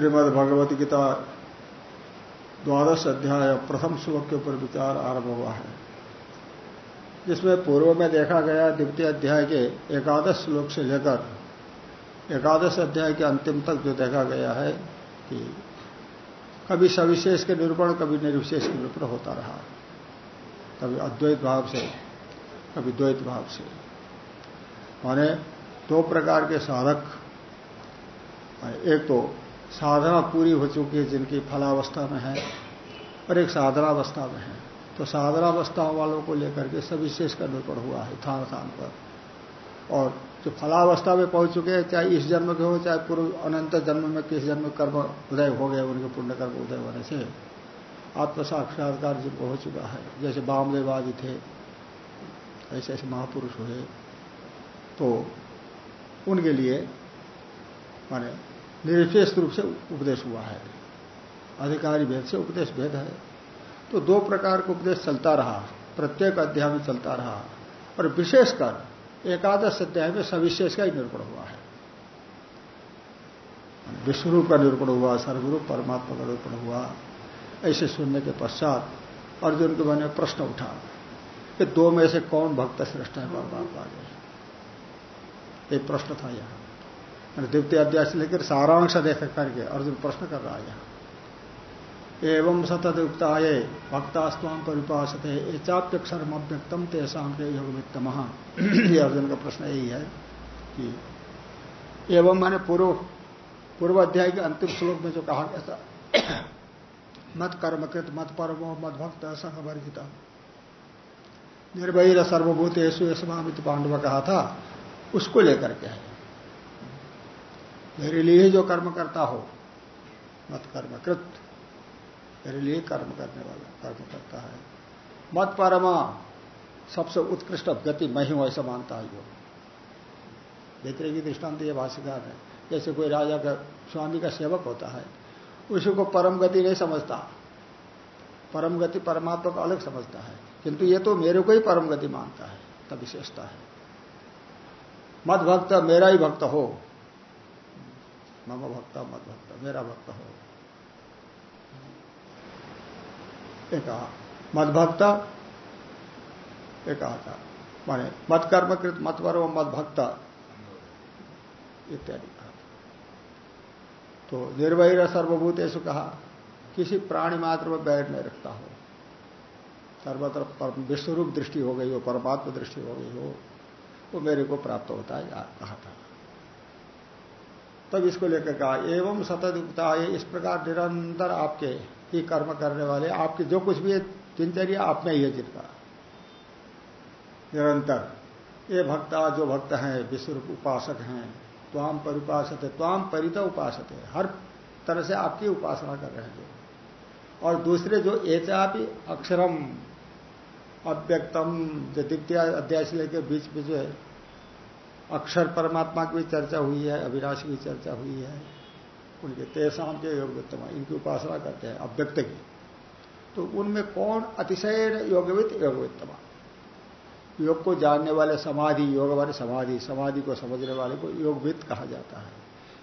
श्रीमद भगवत गीता द्वादश अध्याय प्रथम श्लोक के ऊपर विचार आरंभ हुआ है। जिसमें पूर्व में देखा गया द्वितीय अध्याय के एकादश श्लोक से लेकर एकादश अध्याय के अंतिम तक जो देखा गया है कि कभी सविशेष के निरूपण, कभी निर्विशेष के निरूपण होता रहा। कभी अद्वैत भाव से, कभी द्वैत भाव से। माने दो प्रकार के साधक एक तो साधना पूरी हो चुकी है जिनकी फलावस्था में है और एक साधनावस्था में है। तो साधनावस्था वालों को लेकर के सविशेष का निरूपण हुआ है थान स्थान पर। और जो फलावस्था में पहुँच चुके हैं, चाहे इस जन्म के हो, चाहे पूर्व अनंत जन्म में किस जन्म कर्म उदय हो गए उनके पुण्य कर्म उदय होने से आत्म साक्षात्कार जिनको हो चुका है, जैसे बामदेव आदि थे, ऐसे ऐसे महापुरुष हुए। तो उनके लिए, माने निरपेक्ष रूप से उपदेश हुआ है। अधिकारी भेद से उपदेश भेद है। तो दो प्रकार का उपदेश चलता रहा। प्रत्येक अध्याय में चलता रहा। और विशेषकर एकादश अध्याय में सविशेष का ही निरूपण हुआ है। विश्वरूप का निरूपण हुआ सर्वरूप परमात्मा का निरूपण हुआ। ऐसे सुनने के पश्चात अर्जुन के मन में प्रश्न उठा कि दो में से कौन भक्त श्रेष्ठ है परमात्मा के एक प्रश्न था यहाँ। द्वितीय अध्याय से लेकर सारांश देख करके अर्जुन प्रश्न कर रहा है यहाँ। एवं सतत भक्तास्वाम परिपासते एचाप्यक्षरम अव्यक्तम तेसाम के योग वित्तम ये अर्जुन का प्रश्न यही है कि एवं मैंने पूर्व पूर्व अध्याय के अंतिम श्लोक में जो कहा गया था मत कर्मकृत मत परमो मत भक्त संग वर्जित निर्भय सर्वभूत येसु यशमामित पांडव कहा था, उसको लेकर के है। मेरे लिए जो कर्म करता हो, मत कर्मकृत मेरे लिए कर्म करने वाला, कर्म करता है। मत परमा, सबसे उत्कृष्ट गति मैं हूँ, ऐसा मानता है योग बेतरे की दृष्टांत ये भाष्यकार है। जैसे कोई राजा का, स्वामी का सेवक होता है, उसी को परम गति नहीं समझता। परम गति परमात्मा को अलग समझता है। किंतु ये तो मेरे को ही परम गति मानता है, तब विशेषता है। मत भक्त मेरा ही भक्त हो मम भक्त मत भक्त, मेरा भक्त हो। एक। कहा मदभक्त एक कहा था। माने मत कर्मकृत मत वर्व मत भक्त। इत्यादि तो निर्वैर सर्वभूत ऐसा कहा, किसी प्राणी मात्र में बैर नहीं रखता हो। सर्वत्र विश्वरूप दृष्टि हो गई हो, परमात्मा दृष्टि हो गई हो, वो मेरे को प्राप्त होता है, कहा था। तब इसको लेकर कहा, एवं सतत युक्ता इस प्रकार निरंतर आपके ही कर्म करने वाले, आपकी जो कुछ भी है, दिनचर्या आप में ही है जिनका। निरंतर। ये भक्ता, जो भक्त हैं विश्व उपासक हैं त्वाम परिपासत है त्वाम परित उपासक है, हर तरह से आपकी उपासना कर रहे हैं जो। और दूसरे जो एचापी अक्षरम, अव्यक्तम, जो द्वितीय अध्याय से लेकर बीच है अक्षर परमात्मा की भी चर्चा हुई है अविनाश की चर्चा हुई है। उनके तेसाम के योगवित्तम इनकी उपासना करते हैं, अव्यक्त की। तो उनमें कौन अतिशय योगवित योगवित्तमा योग को जानने वाले समाधि, योग वाले समाधि समाधि को समझने वाले को योगवित कहा जाता है।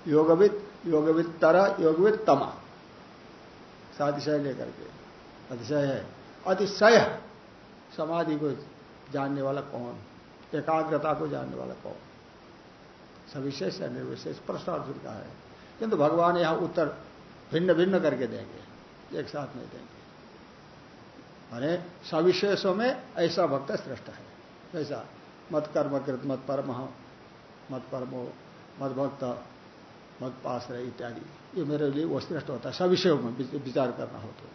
योगवित योगवित तरह योगवित तमा सातिशय लेकर के अतिशय है। अतिशय। समाधि को जानने वाला कौन? एकाग्रता को जानने वाला कौन? सविशेष या निर्विशेष प्रश्न अर्जुन का है। किंतु भगवान यहाँ उत्तर भिन्न भिन्न करके देंगे, एक साथ नहीं देंगे। माने सविशेषों में ऐसा भक्त श्रेष्ठ है। ऐसा मत कर्मकृत मत परम मत परमो मत भक्त मत पास रहे इत्यादि, ये मेरे लिए वो श्रेष्ठ होता है। सविषयों में विचार करना हो तो।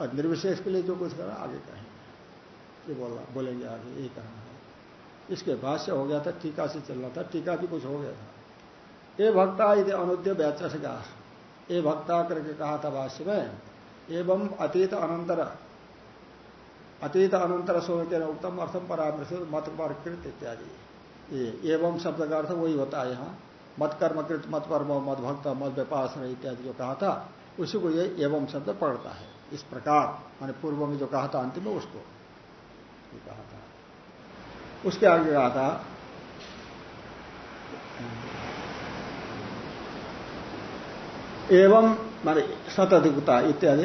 और निर्विशेष के लिए जो कुछ करना आगे कहेंगे। ये बोला बोलेंगे आगे ये कहना है। इसके भाष्य हो गया था, टीका से चलना था, टीका भी कुछ हो गया था। ये भक्ता यदि अनुद्य व्याच कहा ये भक्ता करके कहा था भाष्य में, एवं अतीत अनंतर अतीत अनंतर सोच के उत्तम अर्थम परामर्श मत परकृत इत्यादि। ये एवं शब्द का अर्थ वही होता है यहाँ। मत कर्मकृत मत परम, मत भक्त, मत व्यापास इत्यादि जो कहा था, उसी को ये एवं शब्द पढ़ता है। इस प्रकार, मैंने पूर्व में जो कहा था, अंतिम उसको। कहा था। उसके आगे कहा था, एवं माने सतधिकता इत्यादि,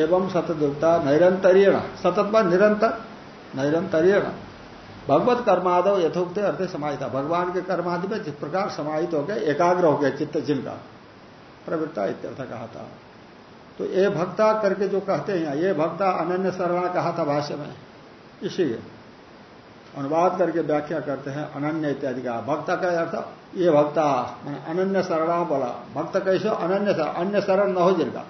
एवं सतधिकता नैरंतरीण, सतत निरंतर, नैरंतरीण। भगवत कर्मादव यथोक्त अर्थ समाहिता। भगवान के कर्मादि में जिस प्रकार समाहित हो गए एकाग्र हो गया चित्त, जिनका। प्रवृत्ता इत्यर्थ कहा था। तो ये भक्ता करके जो कहते हैं, ये भक्ता अनन्य शरणा कहा था भाष्य में। इसी अनुवाद करके व्याख्या करते हैं, अनन्य इत्यादि का। भक्ता का अर्थ? ये भक्ता, मैंने अनन्य शरणा बोला। भक्त कैसे? अनन्य अन्य शरण न हो जिनका।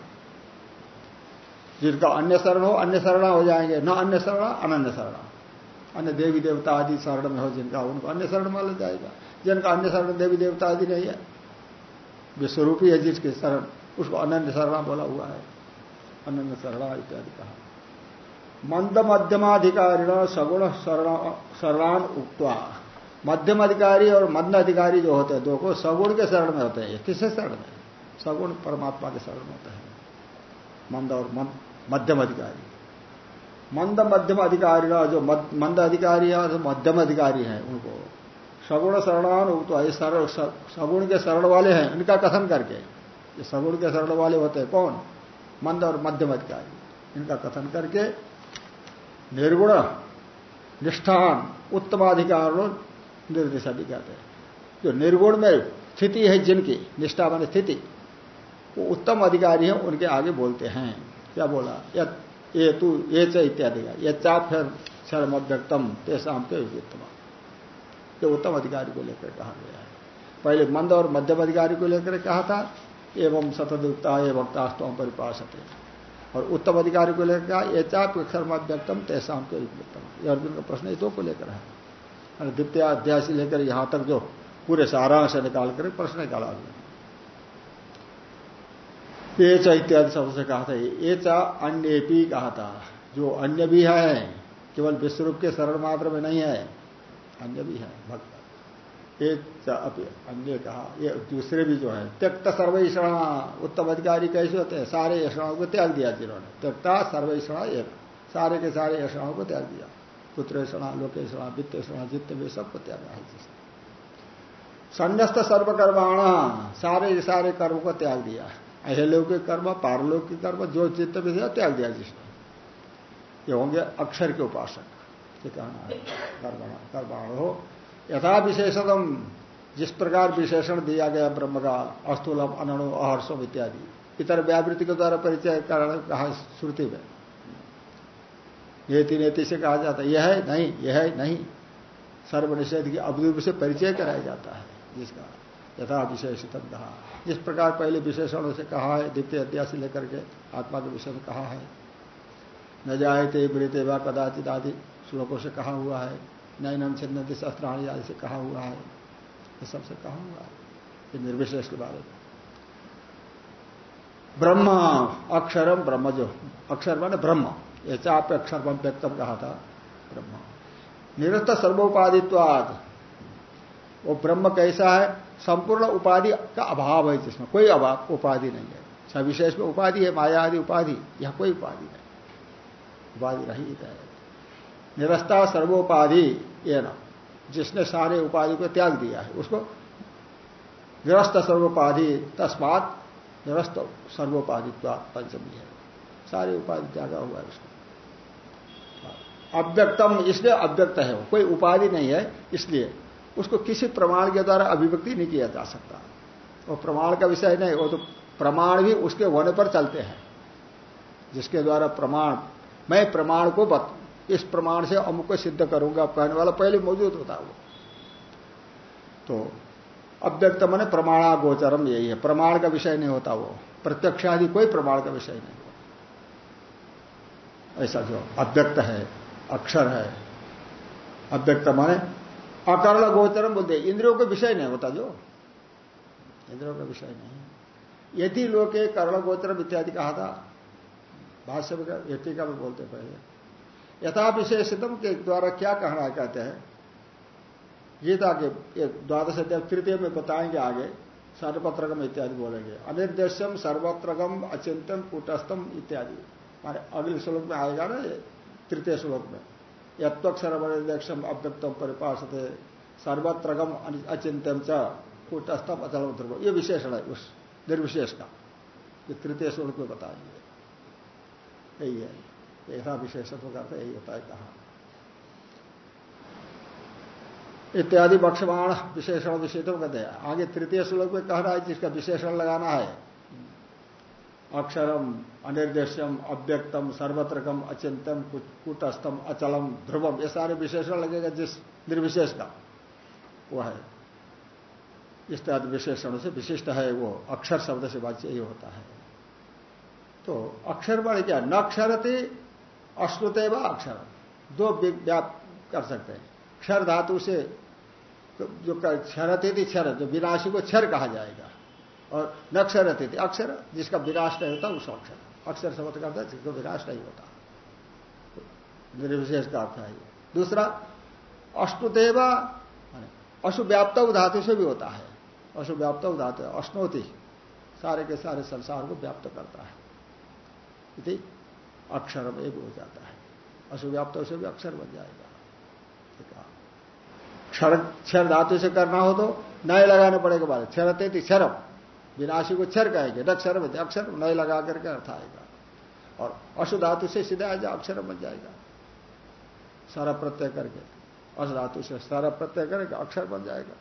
जिनका अन्य शरण हो, अन्य शरणा हो जाएँगे। न अन्य शरणा, अनन्य शरणा। अन्य देवी देवता आदि शरण में हो जिनका, उनको अन्य शरण माना जाएगा। जिनका अन्य शरण देवी देवता आदि नहीं है। विश्वरूपी है जिसके शरण। उसको अनन्य शरणा बोला हुआ है। अनन्य शरणा इत्यादि कहा। मंद मध्यमाधिकारी सगुण शरणान उक्वा मध्यम अधिकारी और मंद अधिकारी जो होते हैं दो को सगुण के शरण में होते हैं। किससे शरण में? सगुण परमात्मा के शरण में होते हैं। मंद और मध्यम अधिकारी मंद मध्यम अधिकारी जो मंद अधिकारी है जो मध्यम अधिकारी है, उनको सगुण शरणान उक्त सगुण के शरण वाले हैं, इनका कथन करके। ये सगुण के शरण वाले होते हैं कौन? मंद और मध्यम अधिकारी इनका कथन करके निर्गुण, निष्ठान, उत्तमाधिकार निर्देश भी कहते हैं। जो निर्गुण में स्थिति है जिनकी, निष्ठा मान स्थिति, वो उत्तम अधिकारी है, उनके आगे बोलते हैं। क्या बोला? ये तू, ये च इत्यादि का। ये चाप फिर शर्म व्यक्तम तेसाम के उत्तम ये उत्तम अधिकारी को लेकर कहा गया है। पहले मंद और मध्यम अधिकारी को लेकर कहा था, एवं सतदुक्ता ये भक्तास्तम परिपाश और उत्तम अधिकारी को लेकर कहा, ये चाप शर्मा व्यक्तम, तेसाम के उत्तम। ये अर्जुन का प्रश्न दो को लेकर है। द्वितीय अध्याय से लेकर यहाँ तक जो पूरे सारांश निकाल कर प्रश्न निकाला गया ये च इत्यादि शब्द से कहा था, ये अन्य भी कहा था। जो अन्य भी है, केवल विश्वरूप के शरण मात्र में नहीं है, अन्य भी है, भक्त। अन्य कहा, ये दूसरे भी जो है, त्यक्त सर्वेषणा, उत्तम अधिकारी कैसे होते हैं? सारे यषणाओं को त्याग दिया जिन्होंने। त्यक्ता, सर्वेषणा, एक। सारे के सारे यषणाओं को त्याग दिया। पुत्रेषणा, लोकेषणा, वित्तेषणा जितने भी सबको त्याग है संन्यास्त सर्वकर्माण, सारे सारे कर्म को त्याग दिया। अहलौकिक कर्म, पारलौकिक कर्म, जो चित्त भी त्याग दिया जिसने। ये होंगे अक्षर के उपासक। कहना है, कर्माण हो यथा विशेषतम जिस प्रकार विशेषण दिया गया ब्रह्म का, अस्थूलम, अनणु, अहर्षम इत्यादि, इतर व्यावृत्ति के द्वारा परिचय कारण कहा श्रुति में। नेति नेति से कहा जाता है। यह है, नहीं, यह है, नहीं। सर्वनिषेध की अवधि से परिचय कराया जाता है, जिसका यथा विशेषतम कहा। जिस प्रकार पहले विशेषणों से कहा है, द्वितीय अध्याय से लेकर के आत्मा के विषय में कहा है, न जाए थे मृत्य व कदाचित आदि श्लोकों से कहा हुआ है। नयन छिन्नति शस्त्राणी आदि से कहा हुआ है। ये सबसे कहा हुआ है। ये निर्विशेष के बारे में। ब्रह्म अक्षरम ब्रह्म जो अक्षर माने ब्रह्म। ये चाप अक्षर व्यक्तम कहा था ब्रह्म। निरस्त सर्वोपाधित्वाद वो ब्रह्म कैसा है? संपूर्ण उपाधि का अभाव है जिसमें कोई अभाव उपाधि नहीं है। सविशेष में उपाधि है माया आदि उपाधि। यह कोई उपाधि नहीं। उपाधि रही है। निरस्ता सर्वोपाधि ये न जिसने सारे उपाधि को त्याग दिया है, उसको निरस्त सर्वोपाधि, तस्मात निरस्त सर्वोपाधि पंचमी है। सारे उपाधि त्यागा हुआ है उसको। अव्यक्तम, इसलिए अव्यक्त है वो। कोई उपाधि नहीं है, इसलिए उसको किसी प्रमाण के द्वारा अभिव्यक्ति नहीं किया जा सकता। वो प्रमाण का विषय नहीं, वो तो प्रमाण भी उसके होने पर चलते हैं, जिसके द्वारा प्रमाण, मैं प्रमाण को बत इस प्रमाण से अमुक सिद्ध करूँगा कहने वाला पहले मौजूद होता वो तो अव्यक्त मैंने प्रमाणा गोचरम यही है। प्रमाण का विषय नहीं होता वो। प्रत्यक्ष आदि कोई प्रमाण का विषय नहीं होता। ऐसा जो अव्यक्त है, अक्षर है, अव्यक्त माने अकर्ण गोचरम बोलते इंद्रियों का विषय नहीं होता जो। इंद्रियों का विषय नहीं यदि लोग कर्ण गोचरम इत्यादि कहा था, भाष्य में का भी बोलते पहले। यथा विशेषतम के द्वारा क्या कहना कहते हैं? गीता के द्वादश अध्याय तृतीय में बताएँगे आगे सर्वपत्रगम इत्यादि बोलेंगे। अनिर्देशम सर्वत्रगम अचिंतन कूटस्थम इत्यादि। माने अगले श्लोक में आएगा ना तृतीय श्लोक में। यत्वक्षर अव्यक्तम परिपाशते सर्वत्रगम अचिंत्यम च कूटस्थम अचल ये विशेषण है उस निर्विशेष का। ये तृतीय श्लोक में बताएँगे। यही है। ऐसा विशेषत्व करते यही होता है कहा। इत्यादि बक्षमाण विशेषण विशेषण कहते हैं आगे तृतीय श्लोक में कह रहा है जिसका विशेषण लगाना है। अक्षरम अनिर्देशम अव्यक्तम, सर्वत्रकम अचिंतम कूटस्थम, अचलम, ध्रुवम, ये सारे विशेषण लगेगा जिस निर्विशेष का। वो है। इत्यादि विशेषणों से विशिष्ट है वो। अक्षर शब्द से बात यही होता है। तो अक्षर बड़े क्या? न अश्रुते व अक्षर। दो व्याप कर सकते हैं। क्षर धातु से जो क्षरते थी क्षर, जो विनाशी को क्षर कहा जाएगा। और नक्षर थी अक्षर, जिसका विनाश नहीं होता उस अक्षर। अक्षर शब्द करता है, जिसका विनाश नहीं होता। निर्विशेष का अर्थ है दूसरा अष्टुदेव अशुव्याप्त धातु से भी होता है। अशुव्याप्त धातु अश्नोति, सारे के सारे संसार को व्याप्त करता है। अक्षर एक हो जाता है। अशुव्याप्त से भी अक्षर बन जाएगा। क्षर क्षर धातु से करना हो तो नए लगाने पड़ेगा बारे। क्षरते थी क्षरम। विनाशी को क्षर कहेंगे, न क्षर अक्षर नए लगा करके अर्थ आएगा। और अशु धातु से सीधा आ जाए अक्षर बन जाएगा। सारा प्रत्यय करके। अश धातु से सारा प्रत्यय करके अक्षर बन जाएगा।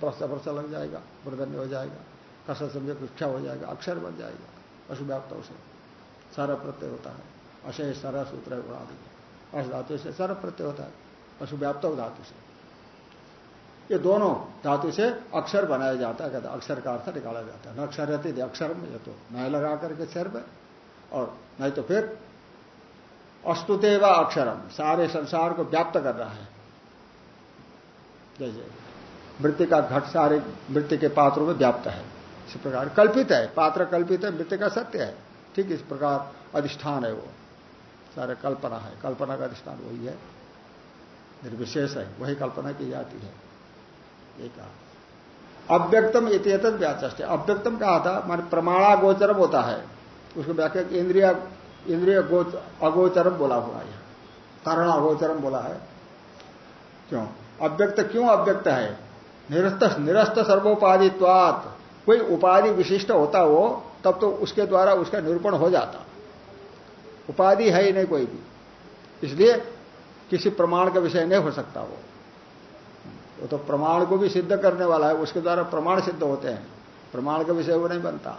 प्रश्न प्रश्न लग जाएगा वृदन्य हो जाएगा। कसर समझे इच्छा हो जाएगा, अक्षर बन जाएगा। अशुव्याप्त से। सारा प्रत्यय होता है। अशय सर सूत्र आदि अश धातु से सर प्रत्यय होता है। अशुव्याप्त धातु से। ये दोनों धातु से अक्षर बनाया जाता है, कहते अक्षर का अर्थ निकाला जाता है। न अक्षर रहते थे अक्षर में ये तो न लगा करके क्षर में और नहीं तो फिर अस्तुतेवा अक्षरम, सारे संसार को व्याप्त कर रहा है। जैसे मृत्यु का घट सारे मृत्यु के पात्रों में व्याप्त है। इस प्रकार कल्पित है, पात्र कल्पित है मृत्यु का सत्य है। ठीक इस प्रकार अधिष्ठान है वो। सारे कल्पना है। कल्पना का अधिष्ठान वही है। निर्विशेष है। वही कल्पना की जाती है। कहा अव्यक्तम इतत व्याचस्ट है अव्यक्तम कहा था, मान प्रमाणा गोचरम होता है। उसको व्याख्या इंद्रिया इंद्रिय अगोचरम बोला हुआ है। कारण अगोचरम बोला है। क्यों? अव्यक्त क्यों अव्यक्त है? निरस्त निरस्त सर्वोपाधित्वात कोई उपाधि विशिष्ट होता हो तब तो उसके द्वारा उसका निरूपण हो जाता। उपाधि है ही नहीं कोई भी। इसलिए किसी प्रमाण का विषय नहीं हो सकता वो। वो तो प्रमाण को भी सिद्ध करने वाला है, उसके द्वारा प्रमाण सिद्ध होते हैं। प्रमाण का विषय वो नहीं बनता।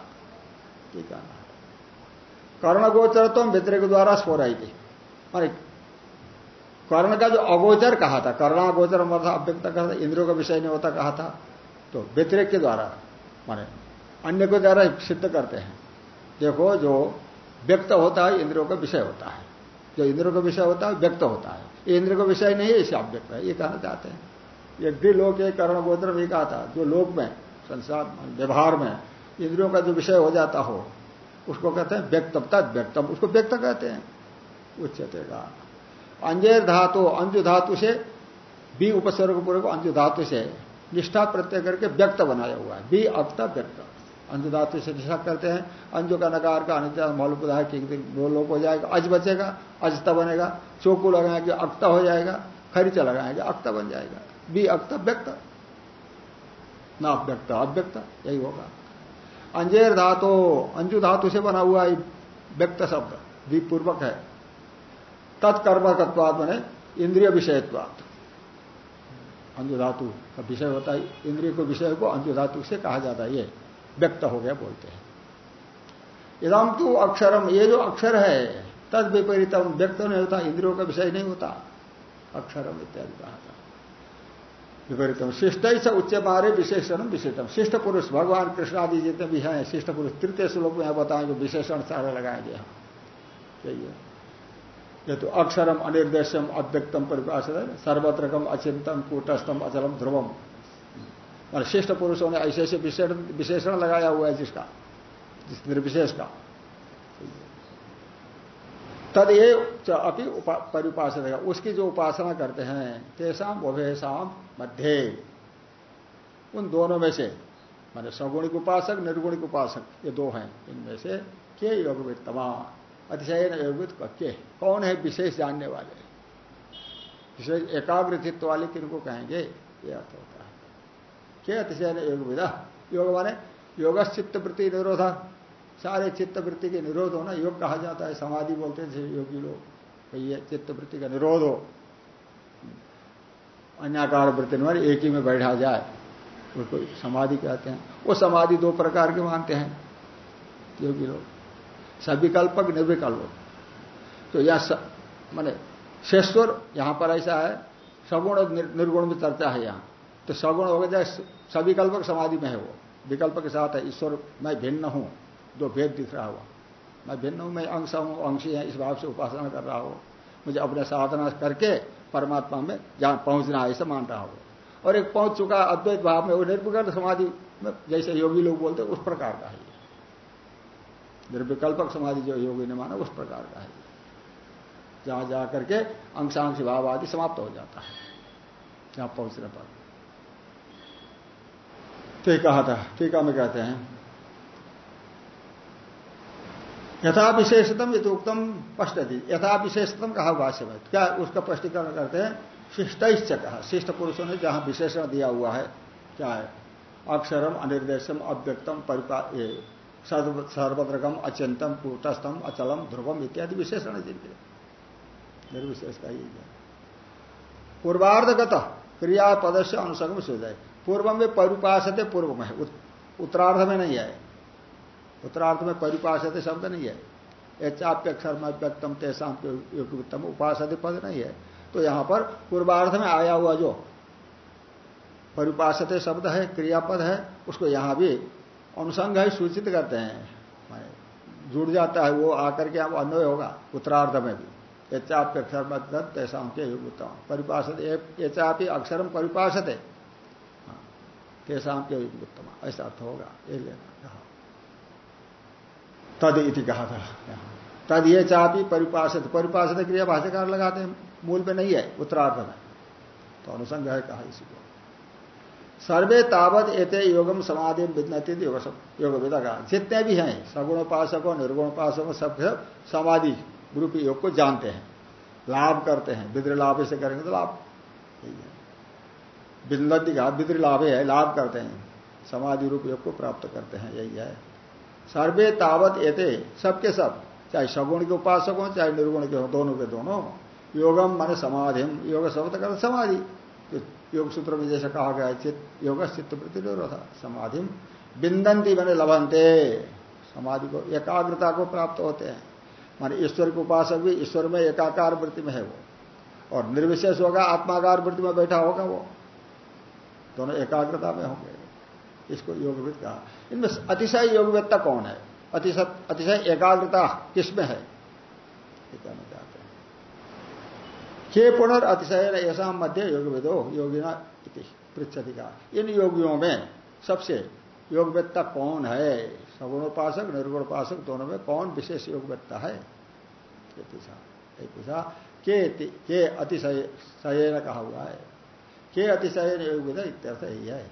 ठीक है। कर्ण गोचर तो मित्र के द्वारा सो रही थी मानी कर्ण का जो अगोचर कहा था, कर्णागोचर मतलब अव्यक्त कहा था इंद्रियों का विषय नहीं होता कहा था तो व्यतिरिक के द्वारा, माने अन्य को द्वारा सिद्ध करते हैं। देखो, जो व्यक्त होता है, इंद्रियों का विषय होता है। जो इंद्रियों का विषय होता है, व्यक्त होता है। इंद्र का विषय नहीं है, इसे व्यक्त है। ये कहना चाहते हैं? यज्ञ लोक एक कर्ण गोत्र भी कहा था। जो लोक में, संसार व्यवहार में इंद्रियों का जो विषय हो जाता हो, उसको कहते हैं व्यक्तम तद व्यक्तम। उसको व्यक्त कहते हैं। उच्चते का अंजेर धातु, अंजु धातु से बी उपसर्ग पूर्व अंजु धातु से निष्ठा प्रत्यय करके व्यक्त बनाया हुआ है। बी अक्ता व्यक्त। अंजु धातु से निष्ठा करते हैं। अंजु का नकार का अनित्य मौलुप है कि दो लोग हो जाएगा, अज बचेगा अजता बनेगा, चोकू लगाएँगे, अक्ता हो जाएगा, खरीचा लगाएँगे, अक्ता बन जाएगा। बी अक्त व्यक्त ना अव्यक्त अव्यक्त, यही होगा। अंजेर धातु, अंजु धातु से बना हुआ व्यक्त शब्द, द्वीपूर्वक है। तत्कर्मकत्वाद बने, इंद्रिय विषयत्वाद अंजु धातु का विषय होता है, इंद्रिय को विषय को अंजु धातु से कहा जाता है ये। व्यक्त हो गया बोलते हैं। इदम तो अक्षरम, ये जो अक्षर है, तद विपरीतम, व्यक्त नहीं होता, इंद्रियों का विषय नहीं होता। अक्षरम इत्यादि कहा था। विपरीतम, शिष्ट से उच्च मारे विशेषण विशेषण शिष्ट पुरुष, भगवान कृष्ण आदि जितने भी हैं, शिष्ट पुरुष तृतीय श्लोक में यहाँ बताएँगे विशेषण सारे लगाएँगे यहाँ यही ये तो अक्षरम अनिर्देशम अव्यक्तम परिभाषित सर्वत्रकम अचिंतम कूटस्थम, अचलम, ध्रुवम। और शिष्ट पुरुषों ने ऐसे ऐसे विशेषण लगाया हुआ है जिसका, जिस निर्विशेष का। तद ये अपनी परिपासना उसकी जो उपासना करते हैं तेसाम वभेशाम मध्य। उन दोनों में से, माने सगुणिक उपासक, निर्गुणिक उपासक, ये दो हैं। इनमें से के योगविद तमा अतिशय योगविद के कौन है विशेष जानने वाले? विशेष एकाग्रचित्व वाले किनको कहेंगे? ये अर्थ होता के अतिशय योगविदा योग माने योग चित्त वृत्ति निरोधा। सारे चित्त वृत्ति के निरोध होना योग कहा जाता है। समाधि बोलते हैं योगी लोग ये चित्त वृत्ति का निरोध हो। अन्याकार वृत्ति में एक ही में बैठा जाए। उसको समाधि कहते हैं। वो समाधि दो प्रकार के मानते हैं, योगी लोग। सविकल्पक निर्विकल्प। तो यह माने शेश्वर यहाँ पर ऐसा है, सगुण निर्गुण में चर्चा है यहाँ। तो सगुण हो गया सविकल्पक समाधि में है वो। विकल्प के साथ है, ईश्वर, मैं भिन्न हूँ, जो भेद दिख रहा हुआ। मैं भिन्न हूँ, मैं अंश हूँ, अंशी है, इस भाव से उपासना कर रहा हूँ। मुझे अपने साधना करके परमात्मा में जहाँ पहुँचना है, ऐसा मान रहा हो। और एक पहुँच चुका, अद्वैत भाव में, वो निर्विकल्प समाधि में, जैसे योगी लोग बोलते उस प्रकार का है। निर्विकल्पक समाधि जो योगी ने माना, उस प्रकार का है। जहाँ जा करके अंशांश भाव आदि समाप्त हो जाता है, जहाँ पहुँचने पर। तो कहा था टीका में कहते हैं। यथा विशेषतम ये उत्तम स्पष्ट थी यथा विशेषतम कहा भाष्य में क्या उसका स्पष्टीकरण करते हैं? शिष्ट कहा शिष्ट पुरुषों ने जहाँ विशेषण दिया हुआ है, क्या है? अक्षरम, अनिर्देशम, अव्यक्तम, परिपा सर्वद्रकम अत्यंतम कूटस्थम अचलम, ध्रुवम इत्यादि विशेषण जिनके। निर्विशेष का ही पूर्वार्धगत क्रियापद से अनुसगम जाए पूर्व में परिपाशते पूर्व में है उत्तरार्ध में नहीं है उत्तरार्ध में परिपाशते शब्द नहीं है। एचाप्य अक्षर में व्यक्तम तेसाम युक्तम उपासते पद नहीं है। तो यहाँ पर पूर्वार्ध में आया हुआ जो परिपाशते शब्द है, क्रियापद है, उसको यहाँ भी अनुसंग है, सूचित करते हैं। जुड़ जाता है वो आकर के, अब अन्वय होगा उत्तरार्ध में भी। एचाप्य अक्षर में तेसाम के युक्तम परिपाशत एचापी अक्षरम परिपाशत है तेसाम के उत्तम। ऐसा अर्थ होगा। ये लेना कहा तद इति कहा था तद ये चापी परिपाषित परिपाषित क्रिया भाष्यकार लगाते हैं। मूल में नहीं है उत्तरार्थ में। तो अनुसंग है कहा इसी को। सर्वे तावत एते योगम समाधि विदनती योग विदा कहा जितने भी हैं, सगुणोपासकों, निर्गुणोपासकों सब समाधि रूपी योग को जानते हैं। लाभ करते हैं, विद्र लाभ से करेंगे तो लाभ। यही है। बिंदी का विद्र लाभ है, लाभ करते हैं। समाधि रूप योग को प्राप्त करते हैं, यही है। सर्वे तावत एते, सबके सब, चाहे सगुण के उपासक हो, चाहे निर्गुण के हो, दोनों के दोनों। योगम मान समाधि योग शब्द कर समाधि। योग सूत्र में जैसे कहा गया चित्त, योग चित्त प्रति था समाधि बिंदंती मैंने लभंते। समाधि को, एकाग्रता को प्राप्त होते हैं। माने ईश्वर के उपासक भी ईश्वर में एकाकार वृत्ति में है वो। और निर्विशेष होगा, आत्माकार वृत्ति में बैठा होगा वो। दोनों एकाग्रता में होंगे। इसको योगविद कहा। इनमें अतिशय योगवेत्ता कौन है? अतिशय एकाग्रता किसमें है? कहना चाहते हैं। के पुनर् अतिशय ऐसा मध्य योगविदो योगिना पृथ्वी का इन योगियों में सबसे योगवेत्ता कौन है? सगुणोपासक, निर्गुणोपासक दोनों में कौन विशेष योगवेत्ता है? पूछा के के अतिशय कहा हुआ है? के अतिशय इत्यर्थ यही है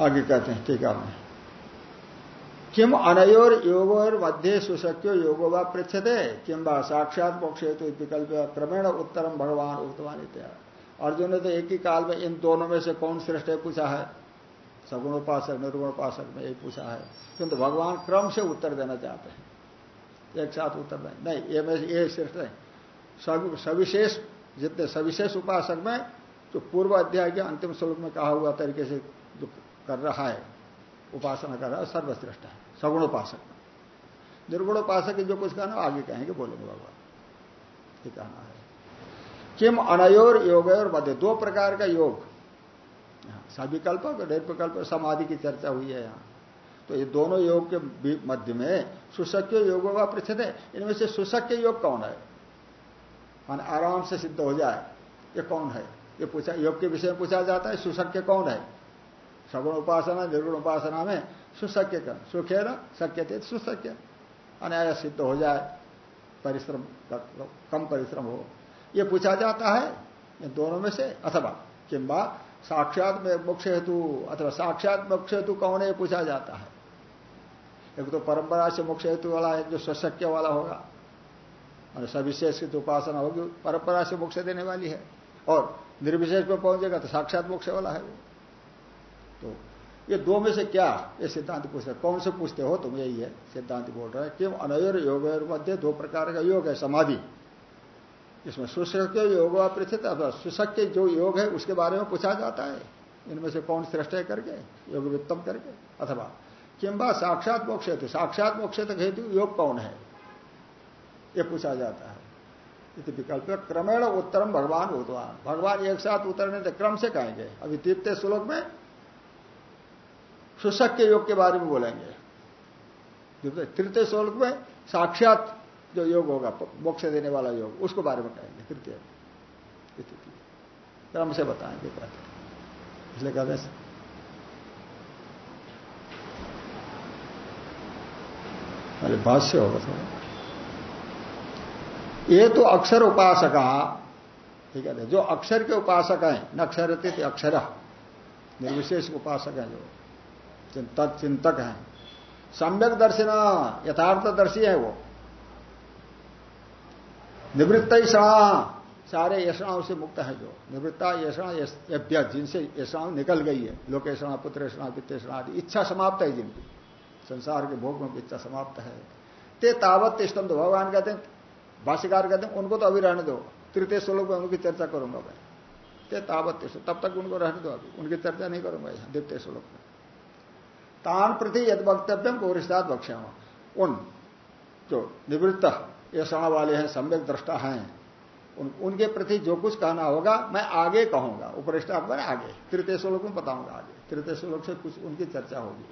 आगे कहते हैं टीका में किम अनयोर योगोर मध्य सुशक्यो योगो व पृछते किम बा साक्षात मोक्ष हेतु विकल्प क्रमेण उत्तरम भगवान उत्तमान इत्यादि। अर्जुन ने तो एक ही काल में इन दोनों में से कौन श्रेष्ठ है, पूछा है। सगुणोपासक, निर्गुणोपासक में यही पूछा है। किंतु भगवान क्रम से उत्तर देना चाहते हैं। एक साथ उत्तर नहीं नहीं, ये में ये श्रेष्ठ है। सविशेष जितने सविशेष उपासक में जो पूर्व अध्याय के अंतिम श्लोक में कहा हुआ तरीके से जो कर रहा है, उपासना कर रहा है, सर्वश्रेष्ठ है सगुण उपासक निर्गुण उपासक जो कुछ कहना आगे कहेंगे, बोलेंगे बाबा ये कहना है। किम अनयोर योग और मध्य दो प्रकार का योग। सविकल्प और निर्विकल्प समाधि की चर्चा हुई है यहाँ। तो ये दोनों योग के मध्य में सुशक्य योग का पृछत है। इनमें से सुशक्य योग कौन है? मान आराम से सिद्ध हो जाए। ये कौन है? ये पूछा, योग के विषय में पूछा जाता है सुशक्य कौन है? सगुण उपासना, निर्गुण उपासना में सुशक्य का सुखे न शक्य थे सुशक्य अनायास सिद्ध हो जाए, परिश्रम कम परिश्रम हो। ये पूछा जाता है इन दोनों में से, अथवा किंबा साक्षात में मोक्ष हेतु, अथवा साक्षात मोक्ष हेतु कौन है पूछा जाता है। एक तो परंपरा से मोक्ष हेतु वाला है जो सशक्य वाला होगा। और सविशेष की तो उपासना होगी, परंपरा से मोक्ष देने वाली है। और निर्विशेष में पहुंचेगा तो साक्षात मोक्ष वाला है वो। तो ये दो में से क्या ये सिद्धांत पूछ रहे कौन से पूछते हो? तुम यही है, सिद्धांत बोल रहे क्यों अनयोर योग मध्य दो प्रकार का योग है, समाधि। इसमें सुशक्य योग अथवा सुशक्य जो योग है, उसके बारे में पूछा जाता है। इनमें से कौन श्रेष्ठ है करके? योग वित्तम करके, अथवा किंबा साक्षात मोक्ष हेतु साक्षात मोक्ष हेतु योग कौन है? ये पूछा जाता है। इति विकल्प क्रमेण उत्तरम भगवान भूतवान भगवान एक साथ उतरने थे क्रम से कहेंगे। अभी तृतीय श्लोक में सुशक के योग के बारे में बोलेंगे। तृतीय श्लोक में साक्षात जो योग होगा, मोक्ष देने वाला योग, उसको बारे में कहेंगे, तृतीय। क्रम से बताएँगे कहते इसलिए कहते अरे भाष्य होगा थोड़ा। ये तो अक्षर उपासक। ठीक है जो अक्षर के उपासक हैं, न अक्षरते अक्षर। निर्विशेष उपासक हैं जो। चिंतक हैं। सम्यक दर्शन, यथार्थदर्शी है वो। निवृत्त ईषणा सारे यशणाओं से मुक्त है जो। निवृत्ता यशणा जिनसे यशणाओं निकल गई है। लोकेशणा पुत्र यशणा वित्तेषणा आदि। इच्छा समाप्त है जिनकी। संसार के भोग में इच्छा समाप्त है। ते तावत तो भगवान कहते हैं भाष्यकार कहते हैं उनको तो अभी रहने दो। तृतीय श्लोक में उनकी चर्चा करूँगा मैं। ते तावत तब तक उनको रहने दो अभी। उनकी चर्चा नहीं करूँगा द्वितीय श्लोक में। तान प्रति यद वक्तव्यम गौरिष्ठात बक्ष्या उन जो निवृत्त यशा वाले हैं सम्यक दृष्टा हैं उन, उनके प्रति जो कुछ कहना होगा मैं आगे कहूँगा। उपरिष्ठा मैंने आगे। तृतीय श्लोक में बताऊँगा आगे। तृतीय श्लोक से कुछ उनकी चर्चा होगी।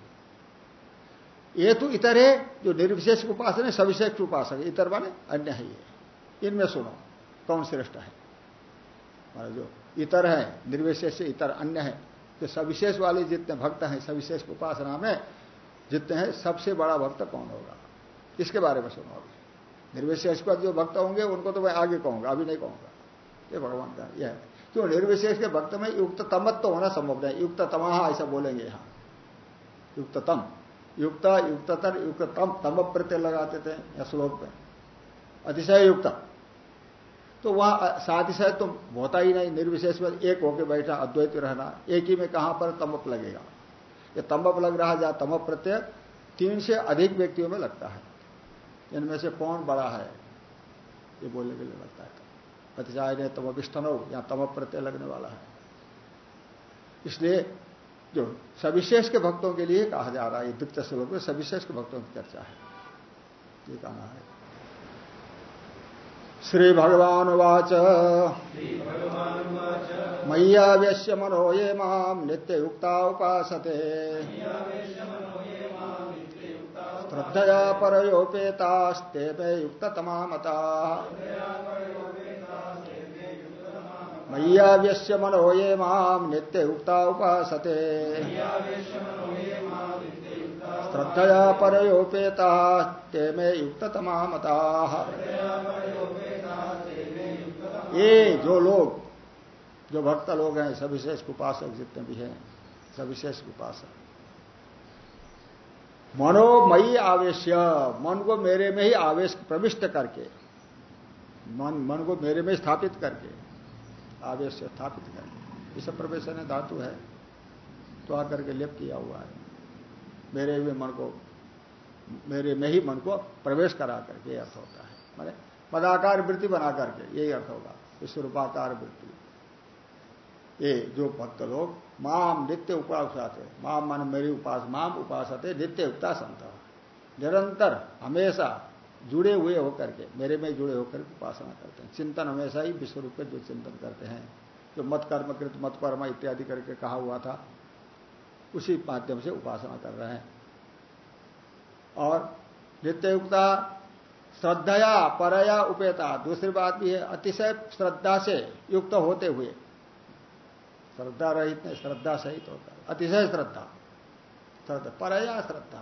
ये तो इतर है जो निर्विशेष उपासना है, सविशेष उपासक इतर माने अन्य है ये। इनमें सुनो, कौन श्रेष्ठ है? जो इतर है, निर्विशेष से इतर अन्य है जो सविशेष वाले जितने भक्त हैं, सविशेष उपासना में जितने हैं, सबसे बड़ा भक्त कौन होगा? इसके बारे में सुनो अभी। निर्विशेष पर जो भक्त होंगे, उनको तो मैं आगे कहूँगा, अभी नहीं कहूँगा। ये भगवान का यह है। क्यों निर्विशेष के भक्त में युक्त तमत तो होना संभव नहीं। युक्त तमहा ऐसा बोलेंगे यहाँ। युक्त तम युक्त युक्तर युक्त तम तम प्रत्यय लगाते थे या श्लोक में। अतिशय युक्त। तो वहाँ सातिशय तो होता ही नहीं, निर्विशेष में एक होके बैठा, अद्वैत रहना, एक ही में कहाँ पर तमप लगेगा? ये तमप लग रहा जहाँ तमप प्रत्यय तीन से अधिक व्यक्तियों में लगता है। इनमें से कौन बड़ा है? ये बोलने के लिए लगता है। अतिशाय ने तमपिष्ठन हो या तमप प्रत्यय लगने वाला है। इसलिए जो सविशेष के भक्तों के लिए कहा जा रहा है द्वितीय श्लोक में सविशेष के भक्तों की चर्चा है। ये कहना है। श्री भगवान वाच। मय्यावेश्य मनो ये माम नित्य युक्ता उपासते। श्रद्धया परयोपेतास्ते मे युक्ततमा मता मय्याव्यस्य मनो ये माम नित्य युक्ता उपासते श्रद्धया परयोपेता, ते में युक्ततमा मता ये जो लोग, जो भक्त लोग हैं सविशेष उपासक जितने भी हैं सविशेष उपासक मनोमयी आवेश मन को मेरे में ही आवेश प्रविष्ट करके, मन मन को मेरे में स्थापित करके आवेश स्थापित कर इस प्रवेशन धातु है तो आकर के लेप किया हुआ है। मेरे में मन को, मेरे में ही मन को प्रवेश करा करके अर्थ होता है। मैंने पदाकार वृत्ति बना करके यही अर्थ होगा। विश्वरूपाकार वृत्ति। ये जो भक्त लोग माम नित्य उपास माम मन मेरी उपास, माम उपास नित्य उक्ता संत। निरंतर, हमेशा जुड़े हुए होकर के, मेरे में जुड़े होकर के उपासना करते हैं। चिंतन हमेशा ही विश्व रूप जो चिंतन करते हैं, जो मत कर्मकृत, मत कर्म इत्यादि करके कहा हुआ था, उसी माध्यम से उपासना कर रहे हैं। और नित्ययुक्ता श्रद्धया, परया उपेता, दूसरी बात भी है, अतिशय श्रद्धा से युक्त होते हुए, श्रद्धा रहित नहीं, श्रद्धा सहित होता अतिशय श्रद्धा श्रद्धा, परया श्रद्धा,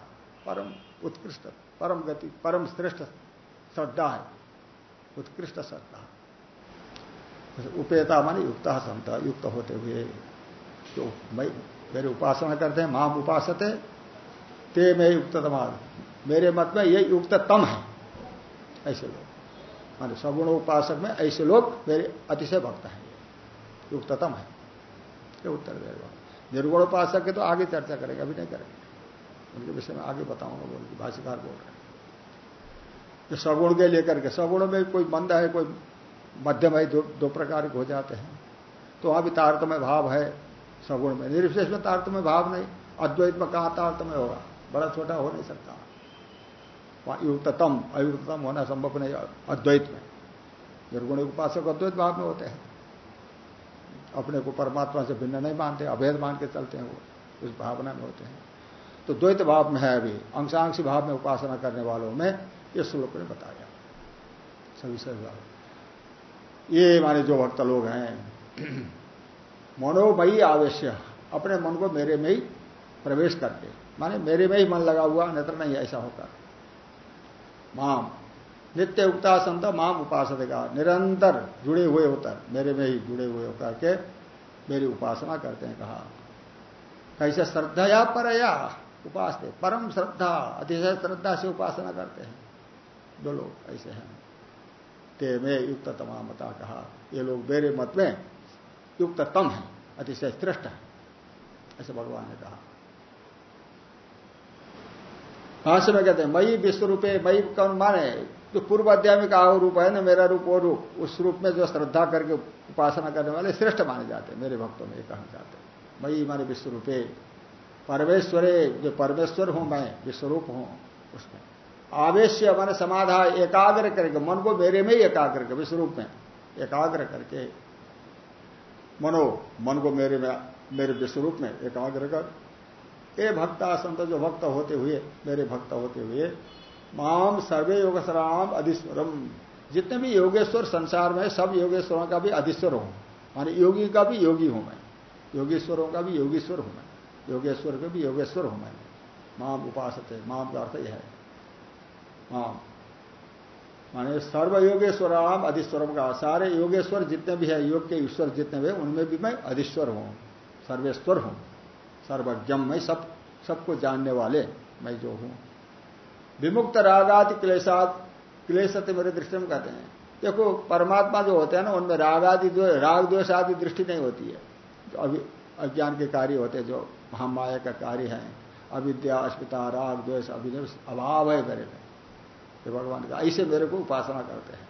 परम उत्कृष्ट। परम गति, परम श्रेष्ठ श्रद्धा है। उत्कृष्ट श्रद्धा। उपेता मानी युक्त संत, युक्त होते हुए। जो मैं, मेरे उपासना करते हैं, माम उपासते, ते में युक्त मेरे मत में ये युक्ततम है। ऐसे लोग। माने सगुण उपासक में ऐसे लोग मेरे अतिशय भक्त हैं। युक्ततम है। ये उत्तर देगा निर्गुण उपासक के तो आगे चर्चा करेंगे, अभी नहीं करेंगे। उनके विषय में आगे बताऊँगा बोल के भाष्यकार बोल रहे जो सगुण के लेकर के सगुण में कोई मंद है कोई मध्यम है दो, दो प्रकार के हो जाते हैं। तो वहाँ भी तारतम्य भाव है सगुण में। निर्विशेष में तारतम्य भाव नहीं अद्वैत में कहा तारतम्य होगा? बड़ा छोटा हो नहीं सकता। वहाँ युक्ततम अयुक्ततम होना संभव नहीं अद्वैत में। निर्गुण उपासक अद्वैत भाव में होते हैं। अपने को परमात्मा से भिन्न नहीं मानते अभेद मान के चलते हैं वो उस भावना में होते हैं। तो द्वैत भाव में है अभी अंशांश भाव में उपासना करने वालों में ये श्लोक ने बताया। भाव ये माने जो भक्त लोग हैं मनोमयी आवेश्य, अपने मन को मेरे में ही प्रवेश करके, माने मेरे में ही मन लगा हुआ, नेत्र नहीं ऐसा होकर माम, नित्य उक्ता संत माम उपासना का निरंतर जुड़े हुए होकर मेरे में ही जुड़े हुए होकर के मेरी उपासना करते हैं, कहा। कैसे श्रद्धा या परया उपास परम श्रद्धा, अतिशय श्रद्धा से उपासना करते हैं। दो लोग ऐसे हैं। ते में युक्त तमामता कहा। ये लोग मेरे मत में युक्त तम है, अतिशय श्रेष्ठ है, ऐसे भगवान ने कहा। भाष्य में कहते हैं मई विश्व रूपे मई कौन माने? जो पूर्व अध्याय में कहा रूप है ना, मेरा रूप, वो रूप, उस रूप में जो श्रद्धा करके उपासना करने वाले श्रेष्ठ माने जाते हैं। मेरे भक्तों में कहा जाते हैं। मई माने विश्व रूपे परमेश्वरे, जो परमेश्वर हूँ मैं, विश्वरूप हूँ उसमें। आवेश माने समाधा एकाग्र करके, मन को मेरे में ही एकाग्र करके विश्वरूप में एकाग्र करके। मनो, मन को मेरे में, मेरे विश्वरूप में एकाग्र कर। ए भक्ता संत, जो भक्त होते हुए, मेरे भक्त होते हुए, माम सर्वे योगेश्वराम अधिश्वरम जितने भी योगेश्वर संसार में सब योगेश्वरों का भी अधिश्वर हूँ। माने योगी का भी योगी हूँ मैं। योगेश्वरों का भी योगेश्वर हूँ मैं। योगेश्वर का भी योगेश्वर हूँ मैं। माम उपासते, माम का अर्थ यह है। माम माने सर्व योगेश्वराम अधिश्वरम का, सारे योगेश्वर जितने भी है, योग के ईश्वर जितने भी उनमें भी मैं अधिश्वर हूँ, सर्वेश्वर हूँ सर्वज्ञम मैं सब, सबको जानने वाले मैं जो हूँ। विमुक्त रागादि क्लेशाद क्लेश मेरे दृष्टि में कहते हैं। देखो, परमात्मा जो होते हैं ना, उनमें राग आदि राग द्वेष आदि दृष्टि नहीं होती है। जो अभी, अज्ञान के कार्य होते हैं, जो महामाया का कार्य है, अविद्या, अस्मिता, राग, द्वेष अभिनय अभाव है मेरे में। ये भगवान का। ऐसे मेरे को उपासना करते हैं।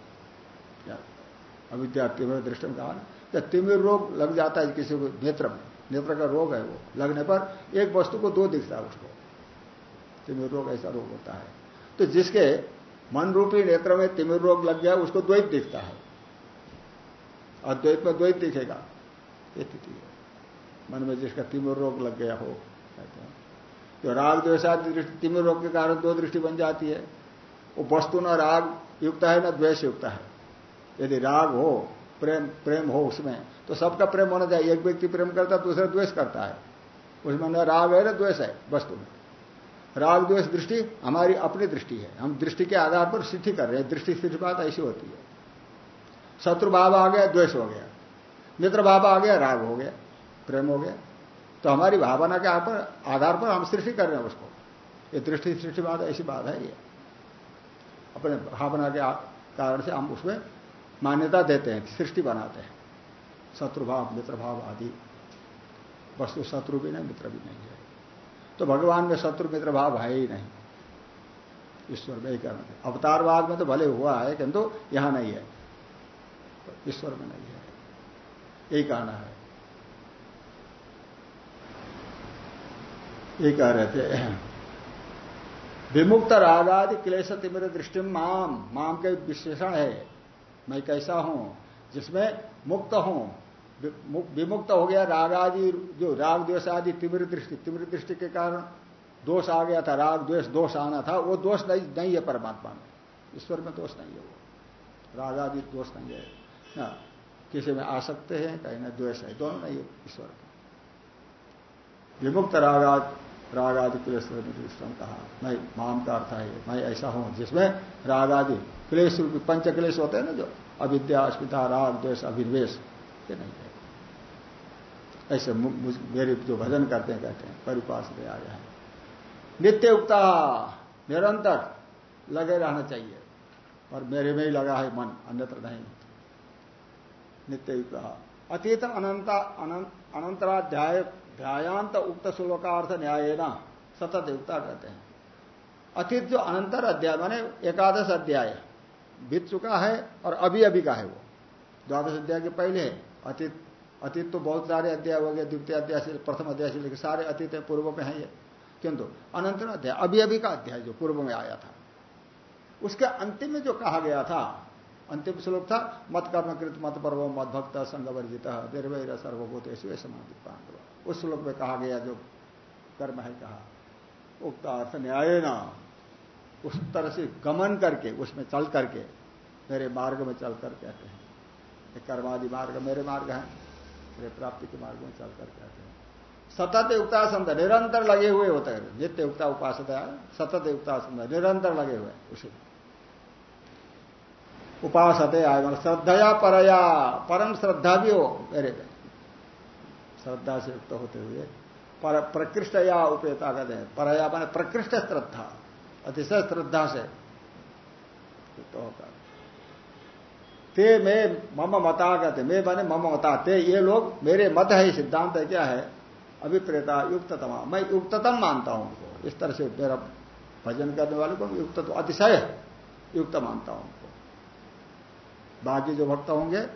अविद्या तिमिर दृष्टि में कहा ना। तिमिर रोग लग जाता है किसी को नेत्र में। नेत्र का रोग है वो। लगने पर एक वस्तु को दो दिखता है उसको। तिमिर रोग ऐसा रोग होता है। तो जिसके मन रूपी नेत्र में तिमिर रोग लग गया उसको द्वैत दिखता है। अद्वैत में द्वैत दिखेगा। ये स्थिति है। मन में जिसका तिमिर रोग लग गया हो, कहते हैं। तो राग द्वेषादि दृष्टि, तिमिर रोग के कारण दो दृष्टि बन जाती है। वो वस्तु न राग युक्त है, न द्वेष युक्त है। यदि राग हो, प्रेम प्रेम हो उसमें तो सबका प्रेम होना चाहिए। एक व्यक्ति प्रेम करता है, दूसरा द्वेष करता है। उसमें न राग है, न द्वेष है वस्तु में। राग, द्वेष, दृष्टि हमारी अपनी दृष्टि है। हम दृष्टि के आधार पर सिद्धि कर रहे हैं। दृष्टि सिद्धि बात ऐसी होती है। शत्रु भाव आ गया, द्वेष हो गया। मित्र भाव आ गया, राग हो गया, प्रेम हो गया। तो हमारी भावना के आधार पर हम सृष्टि कर रहे हैं उसको। ये दृष्टि, सृष्टि बात ऐसी बात है ये। अपने भावना के कारण से हम उसमें मान्यता देते हैं, सृष्टि बनाते हैं। शत्रु भाव मित्र भाव आदि। वस्तु शत्रु भी नहीं, मित्र भी नहीं है। तो भगवान में शत्रु मित्र भाव है ही नहीं। ईश्वर में ही कहना अवतारवाद में तो भले हुआ है, किंतु यहाँ नहीं है। ईश्वर में नहीं है। यही कहना है। ये कह रहे थे विमुक्त रागादि क्लेश तिमिर दृष्टि माम माम के विशेषण है। मैं कैसा हूँ? जिसमें मुक्त हूँ। विमुक्त हो गया राग आदि जो राग द्वेष आदि तीव्र दृष्टि। तीव्र दृष्टि के कारण दोष आ गया था। राग द्वेष दोष आना था। वो दोष नहीं, नहीं है परमात्मा में। ईश्वर में दोष नहीं है वो। राग आदि दोष नहीं है। ना किसी में आ सकते हैं कहीं ना द्वेष है। दोनों नहीं है ईश्वर विमुक्त रागाद राग आदि क्लेश कहा, मैं माम का अर्थ है, मैं ऐसा हूँ जिसमें राग आदि क्लेश पंच क्लेश होते हैं ना जो, अविद्या, अस्मिता, राग, द्वेष, अभिनिवेश नहीं है। ऐसे मेरे जो भजन करते हैं, कहते हैं परिपास में आ है। नित्य उक्ता, निरंतर लगे रहना चाहिए, और मेरे में ही लगा है मन, अन्यत्र नहीं। नित्य युक्ता अतीत अनंता, अनंतराध्याय ध्यायांत उक्त श्लोकार्थ न्याय ना सतत युक्ता कहते हैं। अतीत जो अनंतर अध्याय, माने एकादश अध्याय बीत चुका है और अभी अभी का है वो। द्वादश अध्याय के पहले है, अतीत अतीत तो बहुत सारे अध्याय हो गए, द्वितीय अध्याय से प्रथम अध्याय से सारे अतीत है, पूर्व में है ये। किंतु अनंतर अध्याय अभी अभी का अध्याय जो पूर्व में आया था, उसके अंतिम में जो कहा गया था अंतिम श्लोक था, मत कर्मकृत मत पर्व, मत भक्त संगवर्जित निर्वैर सर्वभूत, ऐसे समाधि पांडव उस श्लोक में कहा गया जो कर्म है कहा, उक्त अर्थ न्याय न। उस तरह से गमन करके, उसमें चल करके, मेरे मार्ग में चल कर कहते हैं। कर्मादि मार्ग मेरे मार्ग है, मेरे प्राप्ति के मार्ग में चल कर कहते हैं। सतत युक्ता संत, निरंतर लगे हुए होते हैं। नित्य युक्ता उपासता सतत युक्ता संत, निरंतर लगे हुए उसे उपासते श्रद्धया परया, परम श्रद्धा भी हो, मेरे में श्रद्धा से युक्त होते हुए, पर प्रकृष्ट या उपेता कहते हैं परया माने प्रकृष्ट श्रद्धा, अतिशय श्रद्धा से युक्त होकर ते में मम मता कहते, मैं माने मम मता, ते ये लोग मेरे मत है सिद्धांत है, क्या है? अभिप्रेता, युक्ततमा। मैं युक्ततम मानता हूँ उनको। इस तरह से मेरा भजन करने वाले को युक्त अतिशय युक्त मानता हूँ उनको। बाकी जो भक्त होंगे,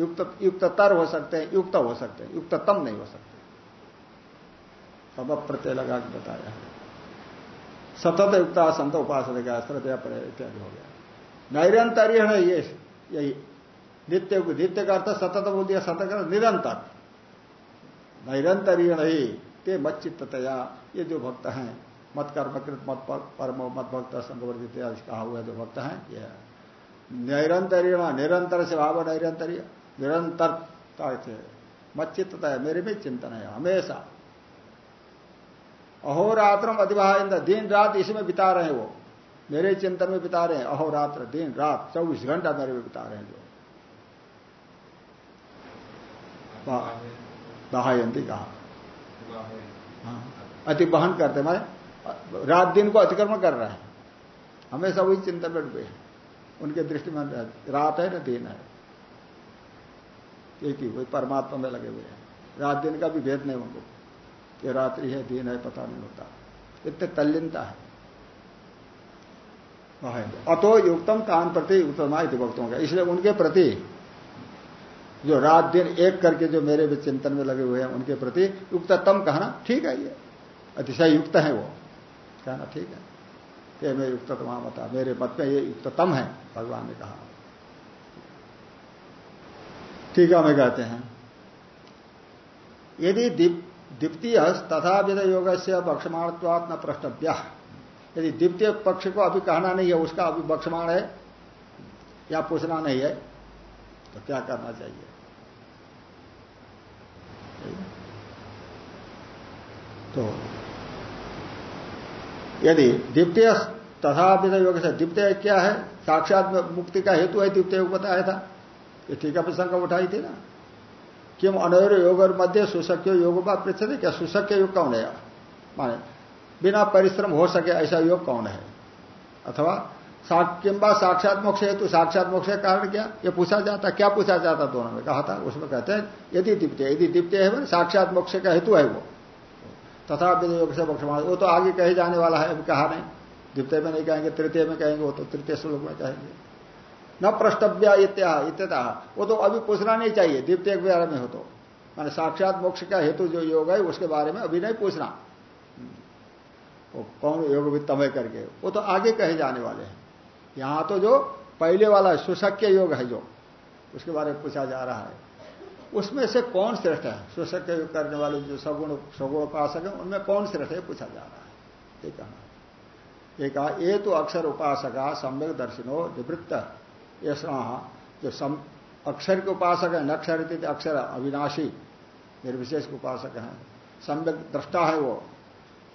युक्त, युक्ततर हो सकते हैं, युक्त हो सकते हैं, युक्ततम नहीं हो सकते। सब प्रत्यय लगा के बताया सतत युक्त, संत उपासना का श्रद्धा इत्यादि हो गया। नैरंतर्य है ये, यही। नित्य नित्य का अर्थ सतत बोल दिया, सतत निरंतर। निरंतरीय नहीं ते मत चित्तया ये जो भक्त हैं मत कर्मकृत मत परम मत भक्त संगवर्जित कहा हुआ जो भक्त हैं, ये निरंतरीय निरंतर से भाव निरंतरीय निरंतरता से मत चित्तता है, मेरे में चिंतन है, हमेशा। अहोरात्रम अतिवाह दिन रात इसमें बिता रहे हैं वो। मेरे चिंतन में बिता रहे हैं, अहोरात्र दिन रात चौबीस घंटा मेरे में बिता रहे हैं जो। बहायंती कहा। हाँ अति बहन करते मैं रात दिन को अतिक्रमण कर रहे हैं। हमेशा वही चिंतन में डूबे हैं। उनके दृष्टि में रात है ना, दिन है। एक ही वही परमात्मा में लगे हुए हैं। रात दिन का भी भेद नहीं उनको। ये रात्रि है, दिन है, पता नहीं होता। इतने तल्लीनता है। अतो युक्तम कान प्रति उत्तमा भक्तों का। इसलिए उनके प्रति जो रात दिन एक करके जो मेरे भी चिंतन में लगे हुए हैं, उनके प्रति युक्ततम कहना ठीक है ये। अतिशय युक्त है वो। कहना ठीक है। कि मैं युक्ततमा बता। मेरे मत में ये युक्ततम है, भगवान ने कहा। ठीक है मैं कहते हैं। यदि दीप्तीय तथा विध योग से बक्षमाणत्वात् न प्रष्टव्य। यदि द्वितीय पक्ष को अभी कहना नहीं है, उसका अभी बक्षमाण है, या पूछना नहीं है तो क्या करना चाहिए? तो यदि द्वितीय तथा योग से द्वितीय क्या है? साक्षात मुक्ति का हेतु है द्वितीय बताया था। ये ठीक है शंका उठाई थी ना। किम अनैर योग और मध्य सुशक्य योग का पृछते क्या सुशक्य योग कौन है? माने बिना परिश्रम हो सके ऐसा योग कौन है? अथवा किंबा साक्षात मोक्ष हेतु, साक्षात मोक्ष का कारण क्या? ये पूछा जाता, क्या पूछा जाता दोनों में? कहा था, उसमें कहते हैं, यदि दीप्त यदि दीप्त है, साक्षात मोक्ष का हेतु है वो। तथा योग से मोक्ष वो तो आगे कहे जाने वाला है, अभी कहा नहीं। द्वितीय में नहीं कहेंगे, तृतीय में कहेंगे, वो तो तृतीय श्लोक में कहेंगे। न प्रष्टव्य इत्यता। वो तो अभी पूछना नहीं चाहिए, द्वितीय के बारे में हो तो। मैंने साक्षात मोक्ष का हेतु जो योग है, उसके बारे में अभी नहीं पूछना। वो कौन योग वित्तमय करके? वो तो आगे कहे जाने वाले हैं। यहाँ तो जो पहले वाला सुशक्य योग है जो, उसके बारे में पूछा जा रहा है। उसमें से कौन श्रेष्ठ है? योग करने वाले जो सगुण सगुण उपासक है उनमें कौन श्रेष्ठ है? पूछा जा रहा है। ये कहा। ये कहा ये तो अक्षर उपासका सम्यक दर्शनो निवृत्त। ये जो सम, अक्षर के उपासक है नक्षर अक्षर अविनाशी निर्विशेष उपासक है सम्यक दृष्टा है वो।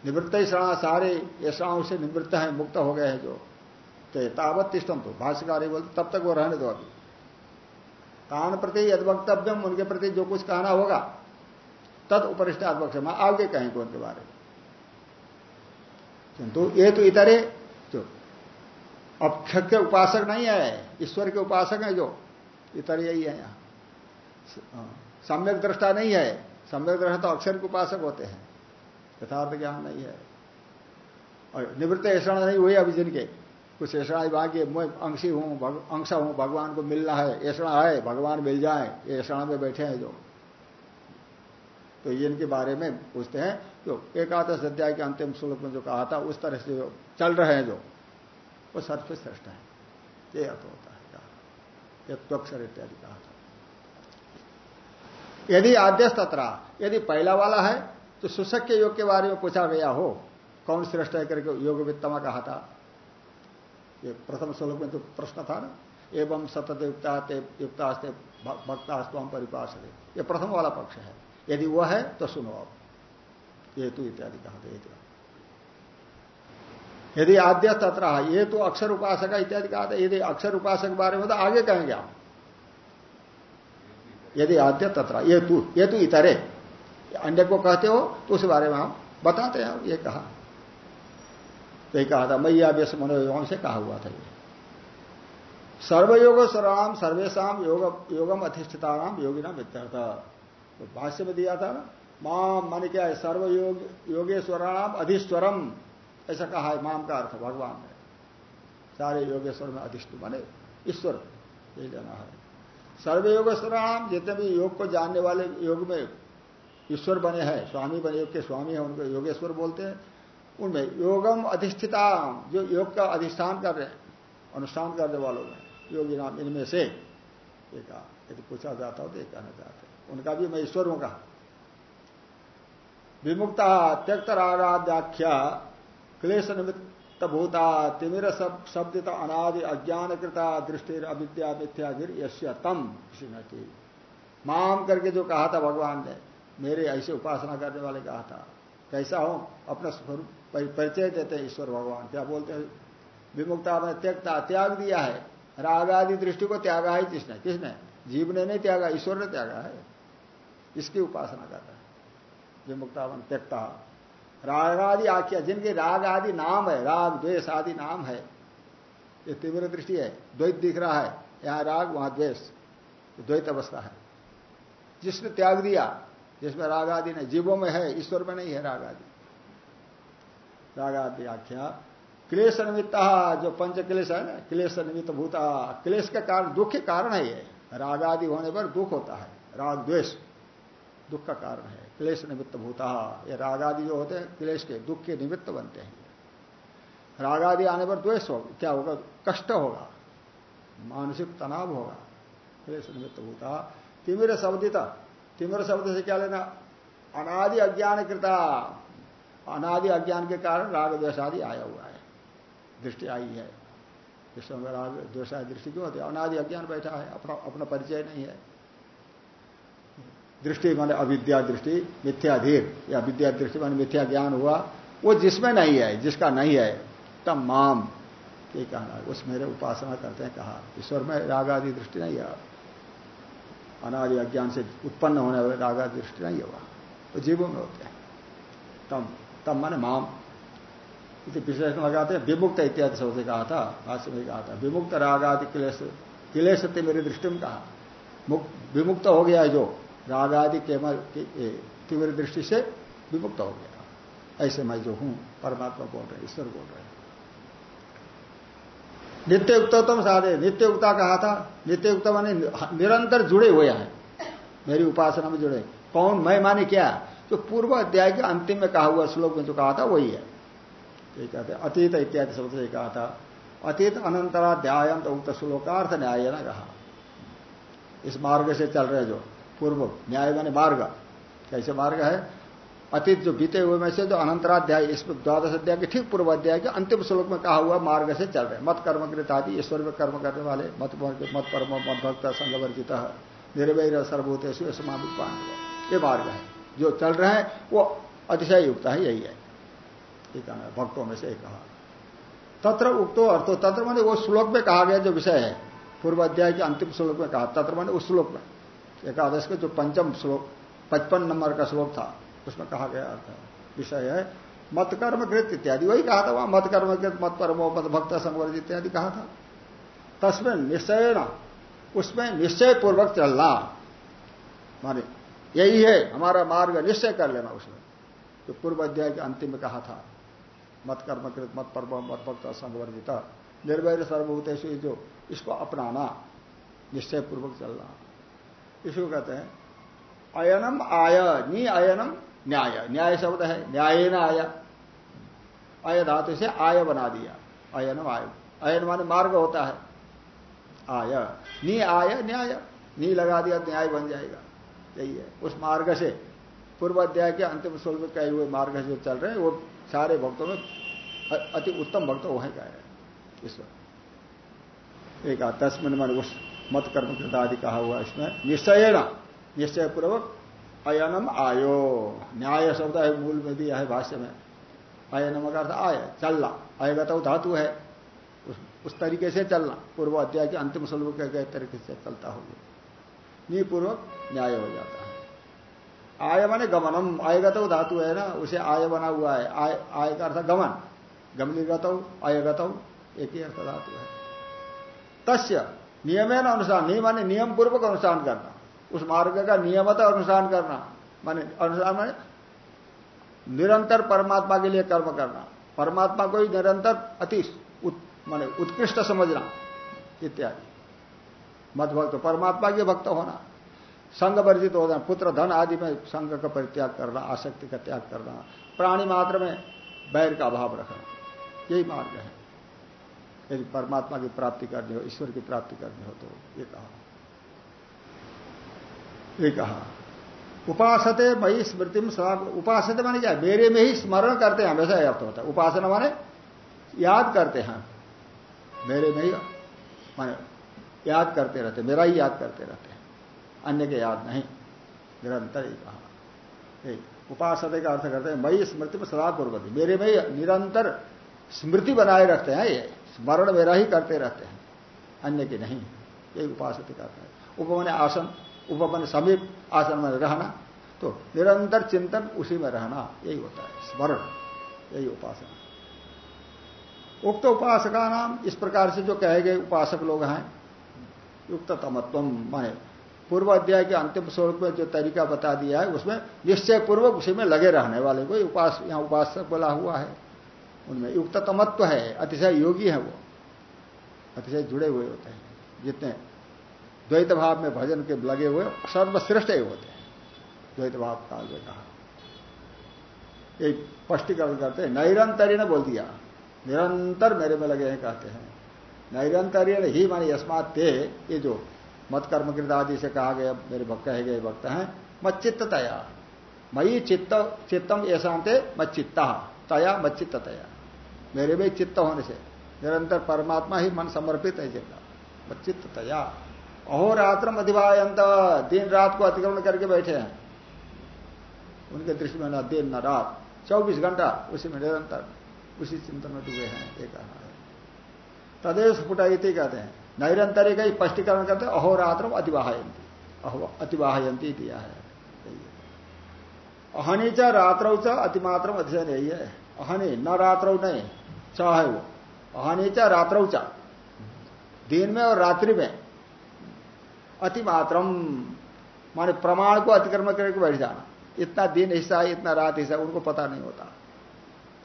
निवृत्त ही श्रणा सारे ये श्राव से निवृत्त है मुक्त हो गए हैं जो। तो तावत तिष्ठम तो भाष्यकार बोलते तब तक वो रहने दो अभी। कान प्रति यद वक्तव्यम उनके प्रति जो कुछ कहना होगा, तद उपरिष्टाद वक्त मैं, आगे कहेंगे उनके बारे में। किंतु ये तो इतरे, जो अक्षर के उपासक नहीं है, ईश्वर के उपासक है जो, इतर यही है यहाँ। सम्यक दृष्टा नहीं है, सम्यक ग्रह तो अक्षर के उपासक होते हैं। यथार्थ ज्ञान नहीं है। और निवृत्त ऐसा नहीं हुई अभी जिनके। कुछ ऐसा बाकी मैं अंशी हूँ अंश हूँ, भगवान को मिलना है, ऐसा है, भगवान मिल जाए, ये ऐसा में बैठे हैं जो। तो इनके बारे में पूछते हैं, जो एकादश अध्याय के अंतिम श्लोक में जो कहा था, उस तरह से जो चल रहे हैं जो, वो सर्व श्रेष्ठ है। ये अर्थ होता है कहा त्वक्षर इत्यादि कहा था। यदि आद्यस तथा यदि पहला वाला है तो सुशक के योग के बारे में पूछा गया हो, कौन श्रेष्ठ है करके योग वित्तमा कहा था? ये प्रथम श्लोक में तो प्रश्न था ना? एवं सतत युक्ता युक्तास्ते भक्तास्तम परिपाश ये प्रथम वाला पक्ष है। यदि वह है तो सुनो अब। ये तो इत्यादि कहा था यदि आद्य तत्र, ये तो अक्षर उपासक इत्यादि कहा था, यदि अक्षर उपासक बारे में तो आगे कहेंगे आप यदि आद्य तत्र, ये तू, ये तो इतरे। अन्य को कहते हो तो उस बारे में हम बताते हैं, ये कहा। तो कहा था मैया व्यस मनोयोगम से कहा हुआ था ये। सर्वयोग स्वराम सर्वेशम योग, योगम अधिष्ठिताराम योगिना विद्यार्थ तो भाष्य में दिया था ना, माम मान क्या है, सर्वयोग योगेश्वराम अधिश्वरम ऐसा कहा है, माम का अर्थ भगवान ने सारे योगेश्वर में अधिष्ठ माने ईश्वर ये जाना है। सर्वयोगेश्वराम जितने भी योग को जानने वाले योग में ईश्वर बने हैं, स्वामी बने योग के स्वामी है, उनको योगेश्वर बोलते हैं। उनमें योगम अधिष्ठिता जो योग का अधिष्ठान कर रहे हैं, अनुष्ठान करने वालों में, योगी नाम इनमें से, एक यदि पूछा जाता हो तो एक कहना चाहते उनका भी मैं ईश्वर हूँ कहा विमुक्ता त्यक्त रागाद्याख्या क्लेश निमित्त भूता तिमिर शब्दित अनादि अज्ञान कृता दृष्टि अविद्या मिथ्या गिर यश्य तम किसी न की। माम करके जो कहा था भगवान ने, मेरे ऐसे उपासना करने वाले कहा था। कैसा हो? अपना स्वरूप परिचय देते हैं ईश्वर भगवान। क्या बोलते हैं? विमुक्ता में त्यक्ता त्याग दिया है। राग आदि दृष्टि को त्यागा है किसने? किसने? जीव ने नहीं त्यागा, ईश्वर ने त्यागा है। इसकी उपासना करता है। विमुक्तावन त्यक्ता। राग आदि आख्या, जिनके राग आदि नाम है, राग, द्वेष आदि नाम है, ये तीव्र दृष्टि है। द्वैत दिख रहा है। यहाँ राग, वहाँ द्वेष। द्वैत अवस्था है। जिसने त्याग दिया, जिसमें राग आदि नहीं, जीवों में है, ईश्वर में नहीं है राग आदि राग आदि आख्या क्लेश निमित्त जो पंच क्लेश है ना क्लेश निमित्त भूता क्लेश का कारण, दुख के कारण है ये। राग आदि होने पर दुख होता है। राग द्वेष दुख का कारण है। क्लेश निमित्त भूता ये राग आदि जो होते हैं, क्लेश के, दुख के निमित्त बनते हैं। राग आदि आने पर द्वेष होगा, क्या होगा? कष्ट होगा। मानसिक तनाव होगा। क्लेश निमित्त भूता तिमिर शब्दिता, तिमिर शब्द से क्या लेना? अनादि अज्ञान कृता अनादि अज्ञान के कारण राग द्वेष आदि आया हुआ है। दृष्टि आई है। विश्व में राग द्वेषा दृष्टि क्यों होती है? अनादि अज्ञान बैठा है, अपना अपना परिचय नहीं है। दृष्टि माने अविद्या दृष्टि मिथ्याधीर या विद्या दृष्टि माने मिथ्या ज्ञान हुआ। वो जिसमें नहीं है, जिसका नहीं है तब माम। ये कहना उस मेरे उपासना करते हैं, कहा। ईश्वर में राग आदि दृष्टि नहीं है। अनादि अज्ञान से उत्पन्न होने वाले राग आदि दृष्टि नहीं है हुआ तो जीवों में होते हैं। तम तब माने माम विशेषण लगाते हैं, विमुक्त इत्यादि शब्द कहा था, भाष्य में कहा था। विमुक्त राग आदि क्लेश क्लेश मेरी दृष्टि में कहा। विमुक्त हो गया जो, राग आदि तीव्र दृष्टि से विमुक्त हो गया। ऐसे मैं जो हूँ, परमात्मा बोल रहे ईश्वर बोल रहे नित्य युक्तम साधे नित्य युक्ता कहा था। नित्य युक्त माने निरंतर जुड़े हुए हैं। मेरी उपासना में जुड़े। कौन, मैं माने क्या? जो पूर्व अध्याय के अंतिम में कहा हुआ श्लोक में जो कहा था, वही है। ये कहते अतीत इत्यादि शब्द से कहा था। अतीत अनंतराध्याय तो उक्त श्लोकार्थ न्याय ना कहा। इस मार्ग से चल रहे जो पूर्व न्याय माने मार्ग, कैसे मार्ग है? अतीत जो बीते हुए में से जो अनंतराध्याय, इस द्वादश अध्याय के ठीक पूर्व अध्याय के अंतिम श्लोक में कहा हुआ मार्ग से चल रहे। मत कर्मकृत आदि ईश्वर में कर्म करने वाले, मत मत परम, मत भक्त संगवर्जित निर्वैर समापित पांडव ये मार्ग है। जो चल रहे हैं, वो अतिशय युक्त है, यही है। ठीक है भक्तों में से कहा। तत्र उक्तो अर्थो, तत्र मैंने वो श्लोक में कहा गया जो विषय है। पूर्व अध्याय के अंतिम श्लोक में कहा, तत्र मैंने उस श्लोक में। एकादश के जो पंचम श्लोक, पचपन नंबर का श्लोक था, उसमें कहा गया अर्थ विषय है मत कर्म कृत इत्यादि। वही कहा था वहाँ मत कर्म कृत मत परमो मत भक्त संवर्ज इत्यादि कहा था। तस्में निश्चय न उसमें निश्चय पूर्वक चलना। माने यही है, हमारा मार्ग निश्चय कर लेना उसमें। जो पूर्व अध्याय के अंतिम में कहा था, मत कर्मकृत मत पर्व मत भक्त संवर्जित निर्वैर सर्वभूतेश जो इसको अपनाना निश्चय पूर्वक चलना इसको कहते हैं, अयनम आय, नी अयनम न्याय। न्याय शब्द है न्याय न आया अय धातु से आय बना दिया, अयनम आय। अयन माने मार्ग होता है। आय, नी आय, न्याय। नी लगा दिया, न्याय बन जाएगा। यही है। उस मार्ग से पूर्व अध्याय के अंतिम श्लोक में कहे हुए मार्ग जो चल रहे हैं वो सारे भक्तों में अति उत्तम भक्त वहीं का है। ईश्वर एक दस मिनट में उस मत कर्म आदि कहा हुआ इसमें निश्चय निश्चय पूर्वक अयनम आयो। न्याय शब्द है मूल में दिया है भाष्य में। अयनम का अर्थ आय चलना। आएगा तो धातु है। उस, उस तरीके से चलना। पूर्व अध्याय के अंतिम स्वरूप के गए तरीके से चलता होगा नी पूर्वक न्याय हो जाता है। आय माने गमनम। आएगा तो धातु है ना उसे आय बना हुआ है। आय आय का अर्थ गमन। गमनीगत आयगत एक ही अर्थ धातु है। तस्य नियमेन अनुसार नियम माने नियम पूर्वक अनुसार करना। उस मार्ग का नियमत अनुसार करना। माने अनुसार माने निरंतर परमात्मा के लिए कर्म करना। परमात्मा को ही निरंतर अति उत, माने उत्कृष्ट समझना इत्यादि। मत भक्त परमात्मा के भक्त होना। संघ वर्जित हो जाना। पुत्र धन आदि में संघ का परित्याग करना, आसक्ति का त्याग करना। प्राणी मात्र में बैर का अभाव रखना। यही मार्ग है। यदि परमात्मा की प्राप्ति करनी हो, ईश्वर की प्राप्ति करनी हो तो ये कहा। ये कहा। उपासते मई स्मृति में उपासते माने क्या? मेरे में ही स्मरण करते हैं, हमेशा अर्थ होता है। उपासना माने याद करते हैं। मेरे में ही माने याद करते रहते, मेरा ही याद करते रहते हैं। अन्य के याद नहीं। निरंतर ही कहा। उपासते का अर्थ करते हैं, मई स्मृति में सदा पूर्वती मेरे में निरंतर स्मृति बनाए रखते हैं ये। स्मरण मेरा ही करते रहते हैं। अन्य की नहीं। यही उपासते करते हैं। उपमन आसन, उपमन समीप, आसन में रहना। तो निरंतर चिंतन उसी में रहना, यही होता है। स्मरण, यही उपासना। उक्त उपासका नाम इस प्रकार से जो कहे गए उपासक लोग हैं युक्त तमत्व माने। पूर्व अध्याय के अंतिम स्वरूप में जो तरीका बता दिया है, उसमें निश्चय पूर्वक उसी में लगे रहने वाले को उपास, यहाँ उपासक बोला हुआ है। उनमें युक्त तमत्व है, अतिशय योगी है वो। अतिशय जुड़े हुए होते हैं, जितने द्वैत भाव में भजन के लगे हुए सर्वश्रेष्ठ ही होते हैं। द्वैत भाव काल में कहा। एक स्पष्टीकरण करते हैं नैरंतरी ने बोल दिया। निरंतर मेरे में लगे हैं कहते हैं। नैरंतरी ही मानी यस्मात ये जो मत कर्मकृत आदि से कहा गया, मेरे भक्त कहे गए भक्त हैं मत चित्त तया मई चित्त, चित्तम ऐसा मत चित्ता तया मत चित्त तया मेरे में चित्त होने से, निरंतर परमात्मा ही मन समर्पित है जिनका मत चित्त तया अहोरात्रम अधिवायंत दिन रात को अतिक्रमण करके बैठे हैं। उनके दृष्टि में न दिन, न रात। चौबीस घंटा, उसी में निरंतर, उसी चिंतन में डूबे हैं, ये कहा है। तदेश फुटाइती कहते हैं। नैरंतरी का ही स्पष्टीकरण करते हैं अहोरात्र अतिवाहयंती अहो अतिवाहयंती दिया है। अहनी च रात्रौ च अतिमात्र अध्ययन, यही है। अहनी, न रात्रौ नहीं, च है वो। अहनी च रात्रौ च। दिन में और रात्रि में। अतिमात्रम, माने प्रमाण को अतिक्रमण करके बैठ जाना। इतना दिन हिस्सा है इतना रात हिस्सा, उनको पता नहीं होता।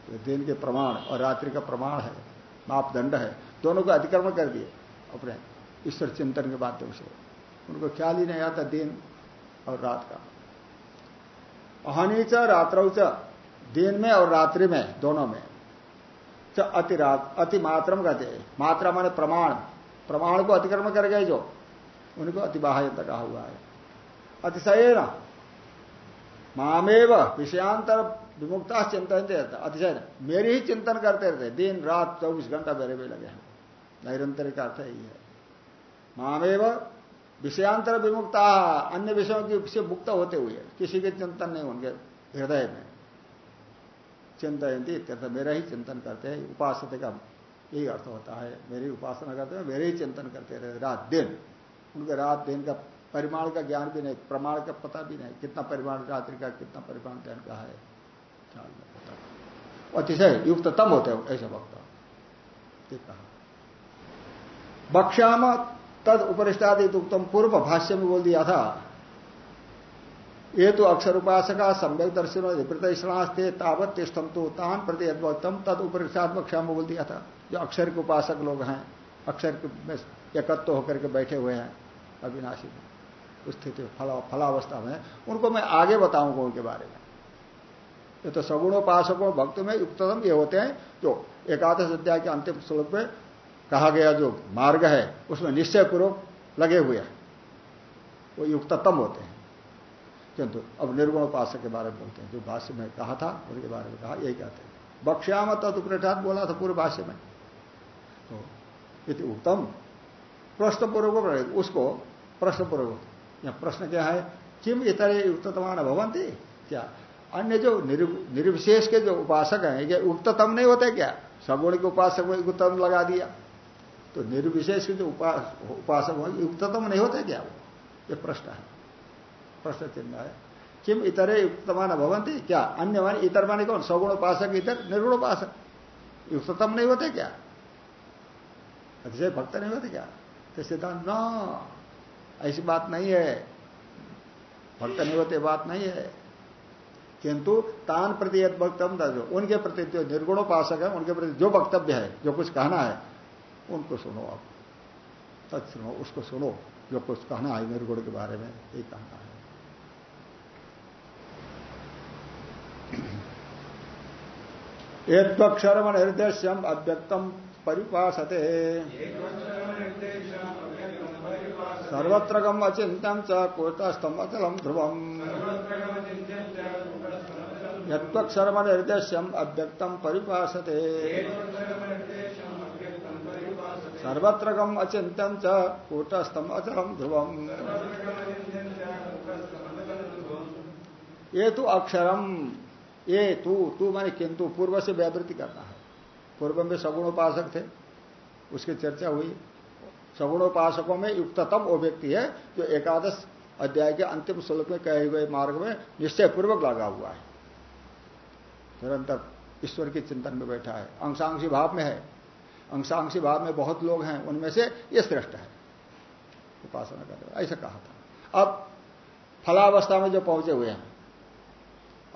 तो दिन के प्रमाण और रात्रि का प्रमाण है, मापदंड है। दोनों को अतिक्रमण कर दिए। अपने ईश्वर चिंतन के माध्यम से उनको ख्याल ही नहीं आता दिन और रात का। अहनी च, रात्रौ च, दिन में और रात्रि में, दोनों में। च, अति रात, अति मात्रम कहते मात्रा माने प्रमाण। प्रमाण को अतिक्रमण कर गए जो। उनको अतिबाह्यत कहा हुआ है। अतिशय न मामेव विषयांतर विमुक्ता चिंतन रहता। अतिशय मेरी ही चिंतन करते रहते। दिन, रात, चौबीस घंटा मेरे में लगे हैं। निरंतर का अर्थ यही। है मामेव विषयांतर विमुक्ता, अन्य विषयों की से मुक्त होते हुए, किसी के चिंतन नहीं उनके हृदय में। चिंतनती इत्यर्थ, मेरा ही चिंतन करते हैं, उपासते का यही अर्थ होता है। मेरी उपासना करते हैं, मेरे ही चिंतन करते रहते रात दिन। उनके रात दिन का परिमाण का ज्ञान भी नहीं, प्रमाण का पता भी नहीं, कितना परिमाण रात्रि का, कितना परिमाण दिन का है। अतिशय युक्त तम होते हो, ऐसे वक्त। कहा। बक्ष्याम तद उपरिष्टादि उत्तम पूर्व भाष्य में बोल दिया था। ये तो अक्षर उपासका सम्यक दर्शन थे तावत तिष्ठम तो तान प्रति अद्वतम तद उपरिक्षात्मक क्षम बोल दिया था। जो अक्षर के उपासक लोग हैं अक्षर में एकत्व होकर के बैठे हुए हैं, अविनाशी में स्थिति फला, फलावस्था में, उनको मैं आगे बताऊँगा उनके बारे में। ये तो सगुणोपासकों, भक्त में युक्ततम ये होते हैं, जो एकादश अध्याय के अंतिम श्लोक में कहा गया जो मार्ग है, उसमें निश्चय पूर्वक लगे हुए हैं। वो युक्ततम होते हैं। किंतु अब निर्गुण उपासक के बारे में बोलते हैं। जो भाष्य में कहा था, उनके बारे में कहा, यही कहते हैं। बक्ष्याम तत्प्रठात बोला था पूर्व भाष्य में। तो इति उत्तम प्रश्न पूर्वक उसको प्रश्न पूर्वक या प्रश्न क्या है? किम इतर युक्ततमान भवंती क्या? अन्य जो निर्विशेष के जो उपासक हैं, ये उक्ततम नहीं होते क्या? सगुण के उपासक को युक्तम लगा दिया। तो निर्विशेष जो उपासक हो युक्ततम नहीं होते क्या? वो ये प्रश्न है। प्रश्न चिन्ह है। किम इतरे युक्तमान भवंती क्या? अन्य मान इतर माने कौन? सगुण उपासक इतर निर्गुण उपासक युक्ततम नहीं होते क्या? अतिशय भक्त नहीं होते क्या? तो सिद्धांत, न, ऐसी बात नहीं है। भक्त नहीं होते बात नहीं है। किंतु तान प्रति वक्तव्य जो उनके प्रति जो निर्गुणोपासक है, उनके प्रति जो वक्तव्य है, जो कुछ कहना है उनको सुनो आप तत् सुनो, उसको सुनो, जो कुछ कहना है निर्गुण के बारे में ये कहना है। एकदक्षरम निर्देश्यम अव्यक्तम परिपाशते सर्वत्र गम अचिंत्यम च कोटस्थम अचलम ध्रुवम। यक्षरम निर्देश्यम अव्यक्तम परिपाशते सर्वत्र गम अचिंत्यम च कूटस्थम अचलम ध्रुवम। ये तो अक्षरम, ये तू तू माने किंतु पूर्व से व्यावृत्ति करना है। पूर्व में सगुणोपासक थे, उसकी चर्चा हुई। सगुणोपासकों में युक्ततम वो व्यक्ति है, जो एकादश अध्याय के अंतिम श्लोक में कहे हुए मार्ग में निश्चय पूर्वक लगा हुआ है। निरंतर ईश्वर के चिंतन में बैठा है। अंशांशी भाव में है। अंशांशी भाव में बहुत लोग हैं, उनमें से ये श्रेष्ठ है। उपासना कर ऐसा कहा था। अब फलावस्था में जो पहुँचे हुए हैं,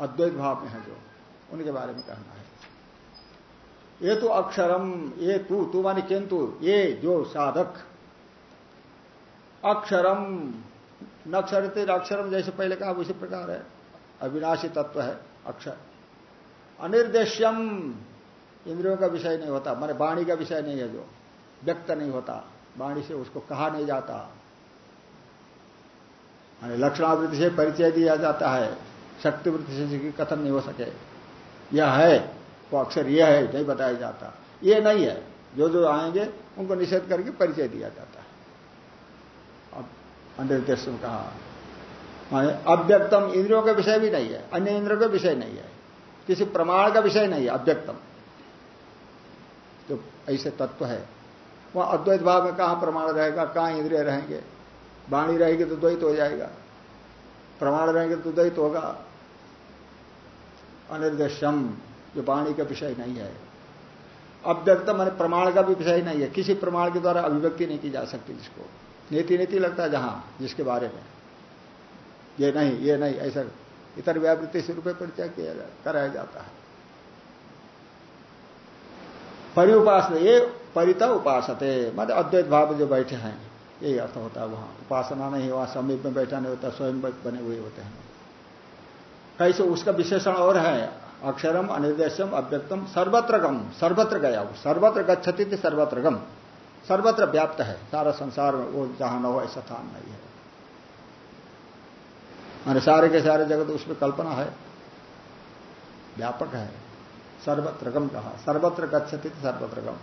अद्वैत भाव में है जो, उनके बारे में कहना है। ये तो अक्षरम, ये तू तू मानी किंतु, ये जो साधक। अक्षरम, नक्षरते अक्षरम जैसे पहले कहा, उसी प्रकार है। अविनाशी तत्व है, अक्षर। अनिर्देश्यम इंद्रियों का विषय नहीं होता, माने वाणी का विषय नहीं है जो, व्यक्त नहीं होता, वाणी से उसको कहा नहीं जाता। माने लक्षणावृत्ति से परिचय दिया जाता है, शक्तिवृत्ति से कथन नहीं हो सके। यह है, वो अक्षर यह है, नहीं बताया जाता। ये नहीं है, जो जो आएँगे, उनको निषेध करके परिचय दिया जाता है। अब अनिर्देश में कहा, माने अव्यक्तम इंद्रियों का विषय भी नहीं है, अन्य इंद्रियों का विषय नहीं है। किसी प्रमाण का विषय नहीं है, अव्यक्तम। ऐसे तत्व है। वह अद्वैत भाव में कहाँ प्रमाण रहेगा, कहाँ इंद्रिय रहेंगे? वाणी रहेगी तो द्वैत हो जाएगा। प्रमाण रहेंगे तो द्वैत होगा। अनिर्देशम जो वाणी का विषय नहीं है। अव्यक्त मान प्रमाण का भी विषय नहीं है। किसी प्रमाण के द्वारा अभिव्यक्ति नहीं की जा सकती जिसको। नीति नीति लगता है जहाँ, जिसके बारे में। ये नहीं ये नहीं, ऐसा इतर व्यावृत्ति से रुपये परिचय किया कराया जाता है। परिउपासना, ये परिता उपासते। मतलब अद्वैत भाव जो बैठे हैं, यही अर्थ होता है वहाँ। उपासना नहीं, वहाँ समीप में बैठा नहीं होता, स्वयं बने हुए होते हैं। कैसे उसका विशेषण और है, अक्षरम अनिर्देशम अव्यक्तम सर्वत्र गम सर्वत्र गया वो, सर्वत्र गच्छति थी सर्वत्र गम सर्वत्र व्याप्त है, सारा संसार में वो जहाँ न हो ऐसा स्थान नहीं है। मान सारे के सारे जगत उसमें कल्पना है, व्यापक है। सर्वत्र गम कहा। सर्वत्र गच्छति सर्वत्र गम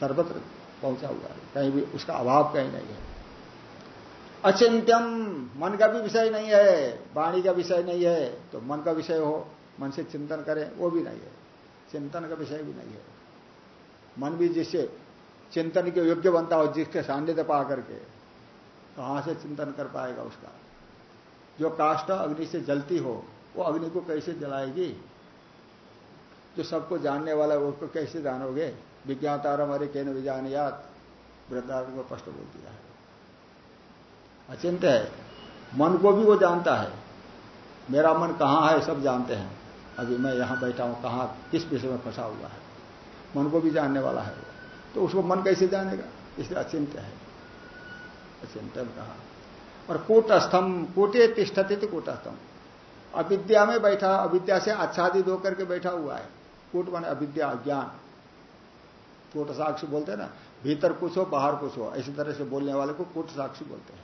सर्वत्र पहुँचा हुआ है। कहीं भी उसका अभाव कहीं नहीं है। अचिंत्यम मन का भी विषय नहीं है, वाणी का विषय नहीं है तो मन का विषय हो, मन से चिंतन करें, वो भी नहीं है। चिंतन का विषय भी नहीं है। मन भी जिससे चिंतन के योग्य बनता हो, जिसके सान्निध्य पा करके, कहाँ से चिंतन कर पाएगा उसका? जो काष्ट अग्नि से जलती हो, वो अग्नि को कैसे जलाएगी? जो सबको जानने वाला है, उसको कैसे जानोगे? विज्ञातारम अरे केन विजान याद वृद्धार्थ को स्पष्ट बोल दिया है। अचिंत है। मन को भी वो जानता है। मेरा मन कहाँ है, सब जानते हैं। अभी मैं यहाँ बैठा हूँ, कहाँ, किस विषय में फंसा हुआ है? मन को भी जानने वाला है तो उसको मन कैसे जानेगा? इसलिए अचिंत है। अचिंत्य कहा। और कूटस्थम कूटे तिष्ठती थी कूटस्थम अविद्या में बैठा, अविद्या से आच्छादित होकर के बैठा हुआ है। कूट माने अविद्या अज्ञान। कूट साक्षी बोलते हैं ना, भीतर कुछ हो, बाहर कुछ हो इसी तरह से बोलने वाले को कूट साक्षी बोलते हैं।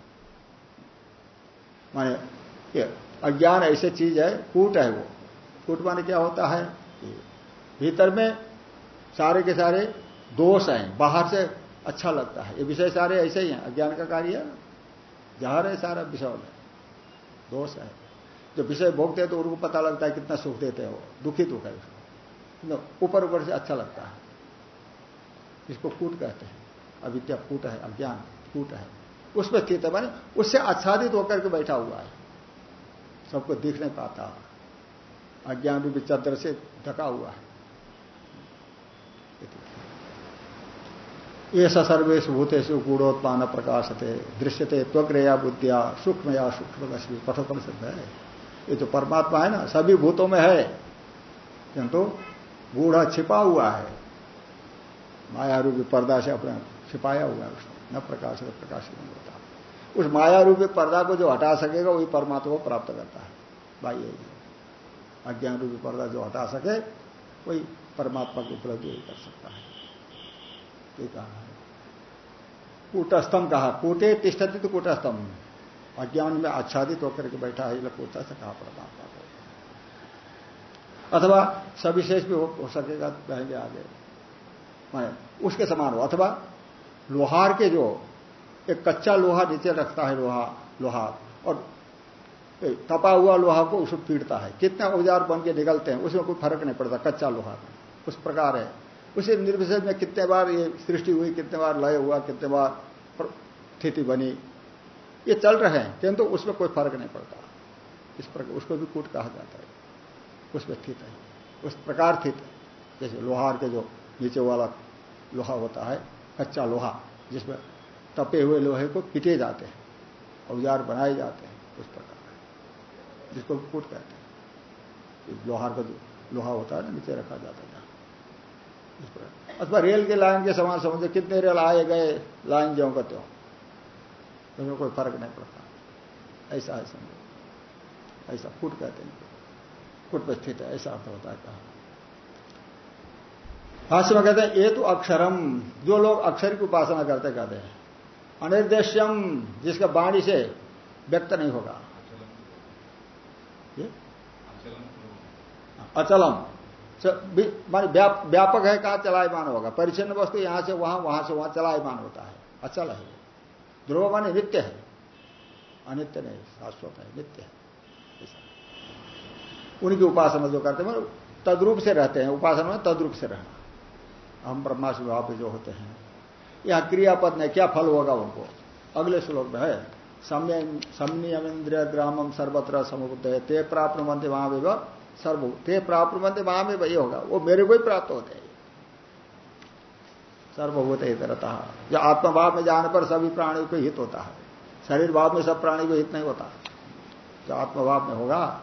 माने अज्ञान ऐसी चीज़ है, कूट है वो। कूट माने क्या होता है? भीतर में सारे के सारे दोष हैं, बाहर से अच्छा लगता है। ये विषय सारे ऐसे ही हैं, अज्ञान का कार्य है जहर है, सारा विषय दोष है। जो विषय भोगते हैं तो उनको पता लगता है कितना सुख देते हैं, दुखी दुख है। ऊपर ऊपर से अच्छा लगता है। इसको कूट कहते हैं। अविद्या कूट है, अज्ञान कूट है। उसमें स्थित है उससे आच्छादित होकर के बैठा हुआ है। सबको दिख नहीं पाता। अज्ञान रूपी चद्र से ढका हुआ है। ये सर्वेश भूतेश गूढ़ोत्पान प्रकाशते, दृश्यते त्वग्रया बुद्धिया, सूक्ष्मया सूक्ष्म कठोपन सिद्ध है। ये जो परमात्मा है ना, सभी भूतों में है। किंतु गूढ़ छिपा हुआ है। माया रूपी पर्दा से अपना छिपाया हुआ है उसने न प्रकाश प्रकाश नहीं होता। उस माया रूपी पर्दा को जो हटा सकेगा, वही परमात्मा को प्राप्त करता है। भाई यही अज्ञान रूपी पर्दा जो हटा सके, वही परमात्मा की उपलब्धि कर सकता है। ये कहा है। कूटस्थम कहा। कूटे, तिष्ठती तो कूटस्थम। अज्ञान में आच्छादित होकर के बैठा है कूटस्थ कहा परमात्मा अथवा सविशेष भी हो, हो सकेगा कहेंगे आगे। मैं उसके समान हो अथवा लोहार के जो एक कच्चा लोहा नीचे रखता है लोहा लोहा और तपा हुआ लोहा को उसको पीटता है। कितने औज़ार बन के निकलते हैं उसमें कोई फ़र्क नहीं पड़ता कच्चा लोहा उस प्रकार है। उसे निर्विशेष में कितने बार ये सृष्टि हुई कितने बार लय हुआ कितने बार स्थिति बनी ये चल रहे हैं किंतु तो उसमें कोई फ़र्क नहीं पड़ता। इस प्रकार उसको भी कूट कहा जाता है। उसमें स्थित है उस प्रकार स्थित जैसे लोहार के जो नीचे वाला लोहा होता है, कच्चा लोहा, जिसमें तपे हुए लोहे को पिटे जाते हैं औज़ार बनाए जाते हैं, उस प्रकार जिसको कूट कहते हैं। लोहार का जो लोहा होता है ना, नीचे रखा जाता है अथवा रेल के लाइन के समान समझो, कितने रेल आए गए लाइन ज्यो का त्यों। उसमें कोई फ़र्क नहीं पड़ता। ऐसा है समझो। ऐसा फूट कहते हैं फुट पर स्थित है, ऐसा अर्थ होता है कहा भाष्य में कहते हैं ये तो अक्षरम। जो लोग अक्षर की उपासना करते कहते हैं। अनिर्देश्यम, जिसका वाणी से व्यक्त नहीं होगा। अचलम। मान व्यापक है कहा चलायमान होगा। परिचन्न वस्तु यहाँ से वहाँ वहाँ से वहाँ चलायमान होता है। अचल है। ध्रुव माने नित्य है। अनित्य नहीं, शाश्वत है, नित्य है। उनकी उपासना जो करते हैं तद्रूप से रहते हैं, उपासना में तद्रूप से रहना। हम ब्रह्माश भाव जो होते हैं, यहाँ क्रियापद में क्या फल होगा उनको? अगले श्लोक में है समनियम इंद्रिय ग्रामम सर्वत्र समुद्र ते प्राप्त मंत्र वहाँ भी सर्व, ते प्राप्त मंत्र वहाँ में वही होगा। वो मेरे को ही प्राप्त होते हैं। सर्वभूत हितरता जो आत्मभाव में जाने पर सभी प्राणियों को हित होता है। शरीर भाव में सब प्राणी को हित नहीं होता। जो आत्मभाव में होगा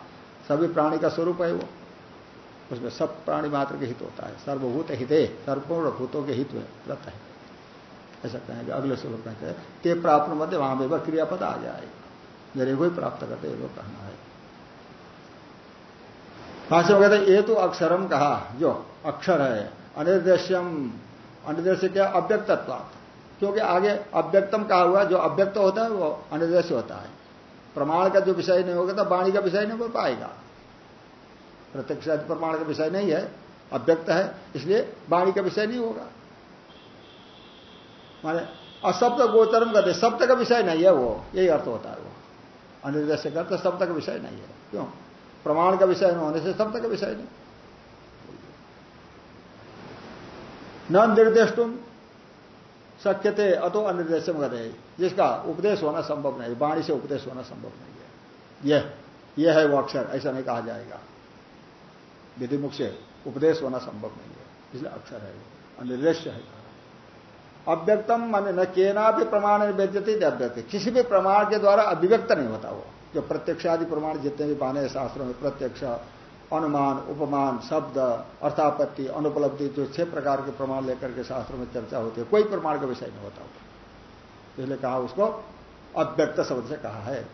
सभी प्राणी का स्वरूप है वो। उसमें सब प्राणी मात्र के हित होता है। सर्वभूत हिते, सर्वपूर्ण भूतों के हित में रत है। ऐसा कहेंगे, अगले श्लोक कहते हैं, ते प्राप्त मध्य, वहाँ में वह क्रियापद आ जाए। मेरे को ही प्राप्त करते लोग कहना है। भाष्य में कहते ये तो अक्षरम कहा, जो अक्षर है, अनिर्देश्यम, अनिर्देश्य क्या? अव्यक्तत्व क्योंकि आगे अव्यक्तम कहा हुआ जो अव्यक्त होता है, वो अनिर्देश होता है। प्रमाण का जो विषय नहीं होगा तो वाणी का विषय नहीं हो पाएगा। प्रत्यक्ष प्रमाण का विषय नहीं है, अव्यक्त है, इसलिए वाणी का विषय नहीं होगा। माने अशब्द गोचरम करते शब्द का विषय नहीं है वो, यही अर्थ होता है वो। अनिर्देश करते शब्द का विषय नहीं है। क्यों? प्रमाण का विषय होने से शब्द का विषय नहीं। न निर्देश तुम शक्य थे अतो अनिर्देश जिसका उपदेश होना संभव नहीं, वाणी से उपदेश होना संभव नहीं है। यह यह है वो अक्षर, ऐसा नहीं कहा जाएगा। विधिमुख से उपदेश होना संभव नहीं है। इसलिए अक्षर है अनिर्देश है। अव्यक्तम मान न केना भी प्रमाण व्यक्ति अव्यक्त। किसी भी प्रमाण के द्वारा अभिव्यक्त नहीं होता वो। जो प्रत्यक्ष आदि प्रमाण जितने भी बाने शास्त्रों में, प्रत्यक्ष अनुमान उपमान शब्द अर्थापत्ति अनुपलब्धि जो छह प्रकार के प्रमाण लेकर के शास्त्रों में चर्चा होती है कोई प्रमाण का विषय नहीं होता इसलिए कहा उसको अव्यक्त शब्द से कहा है।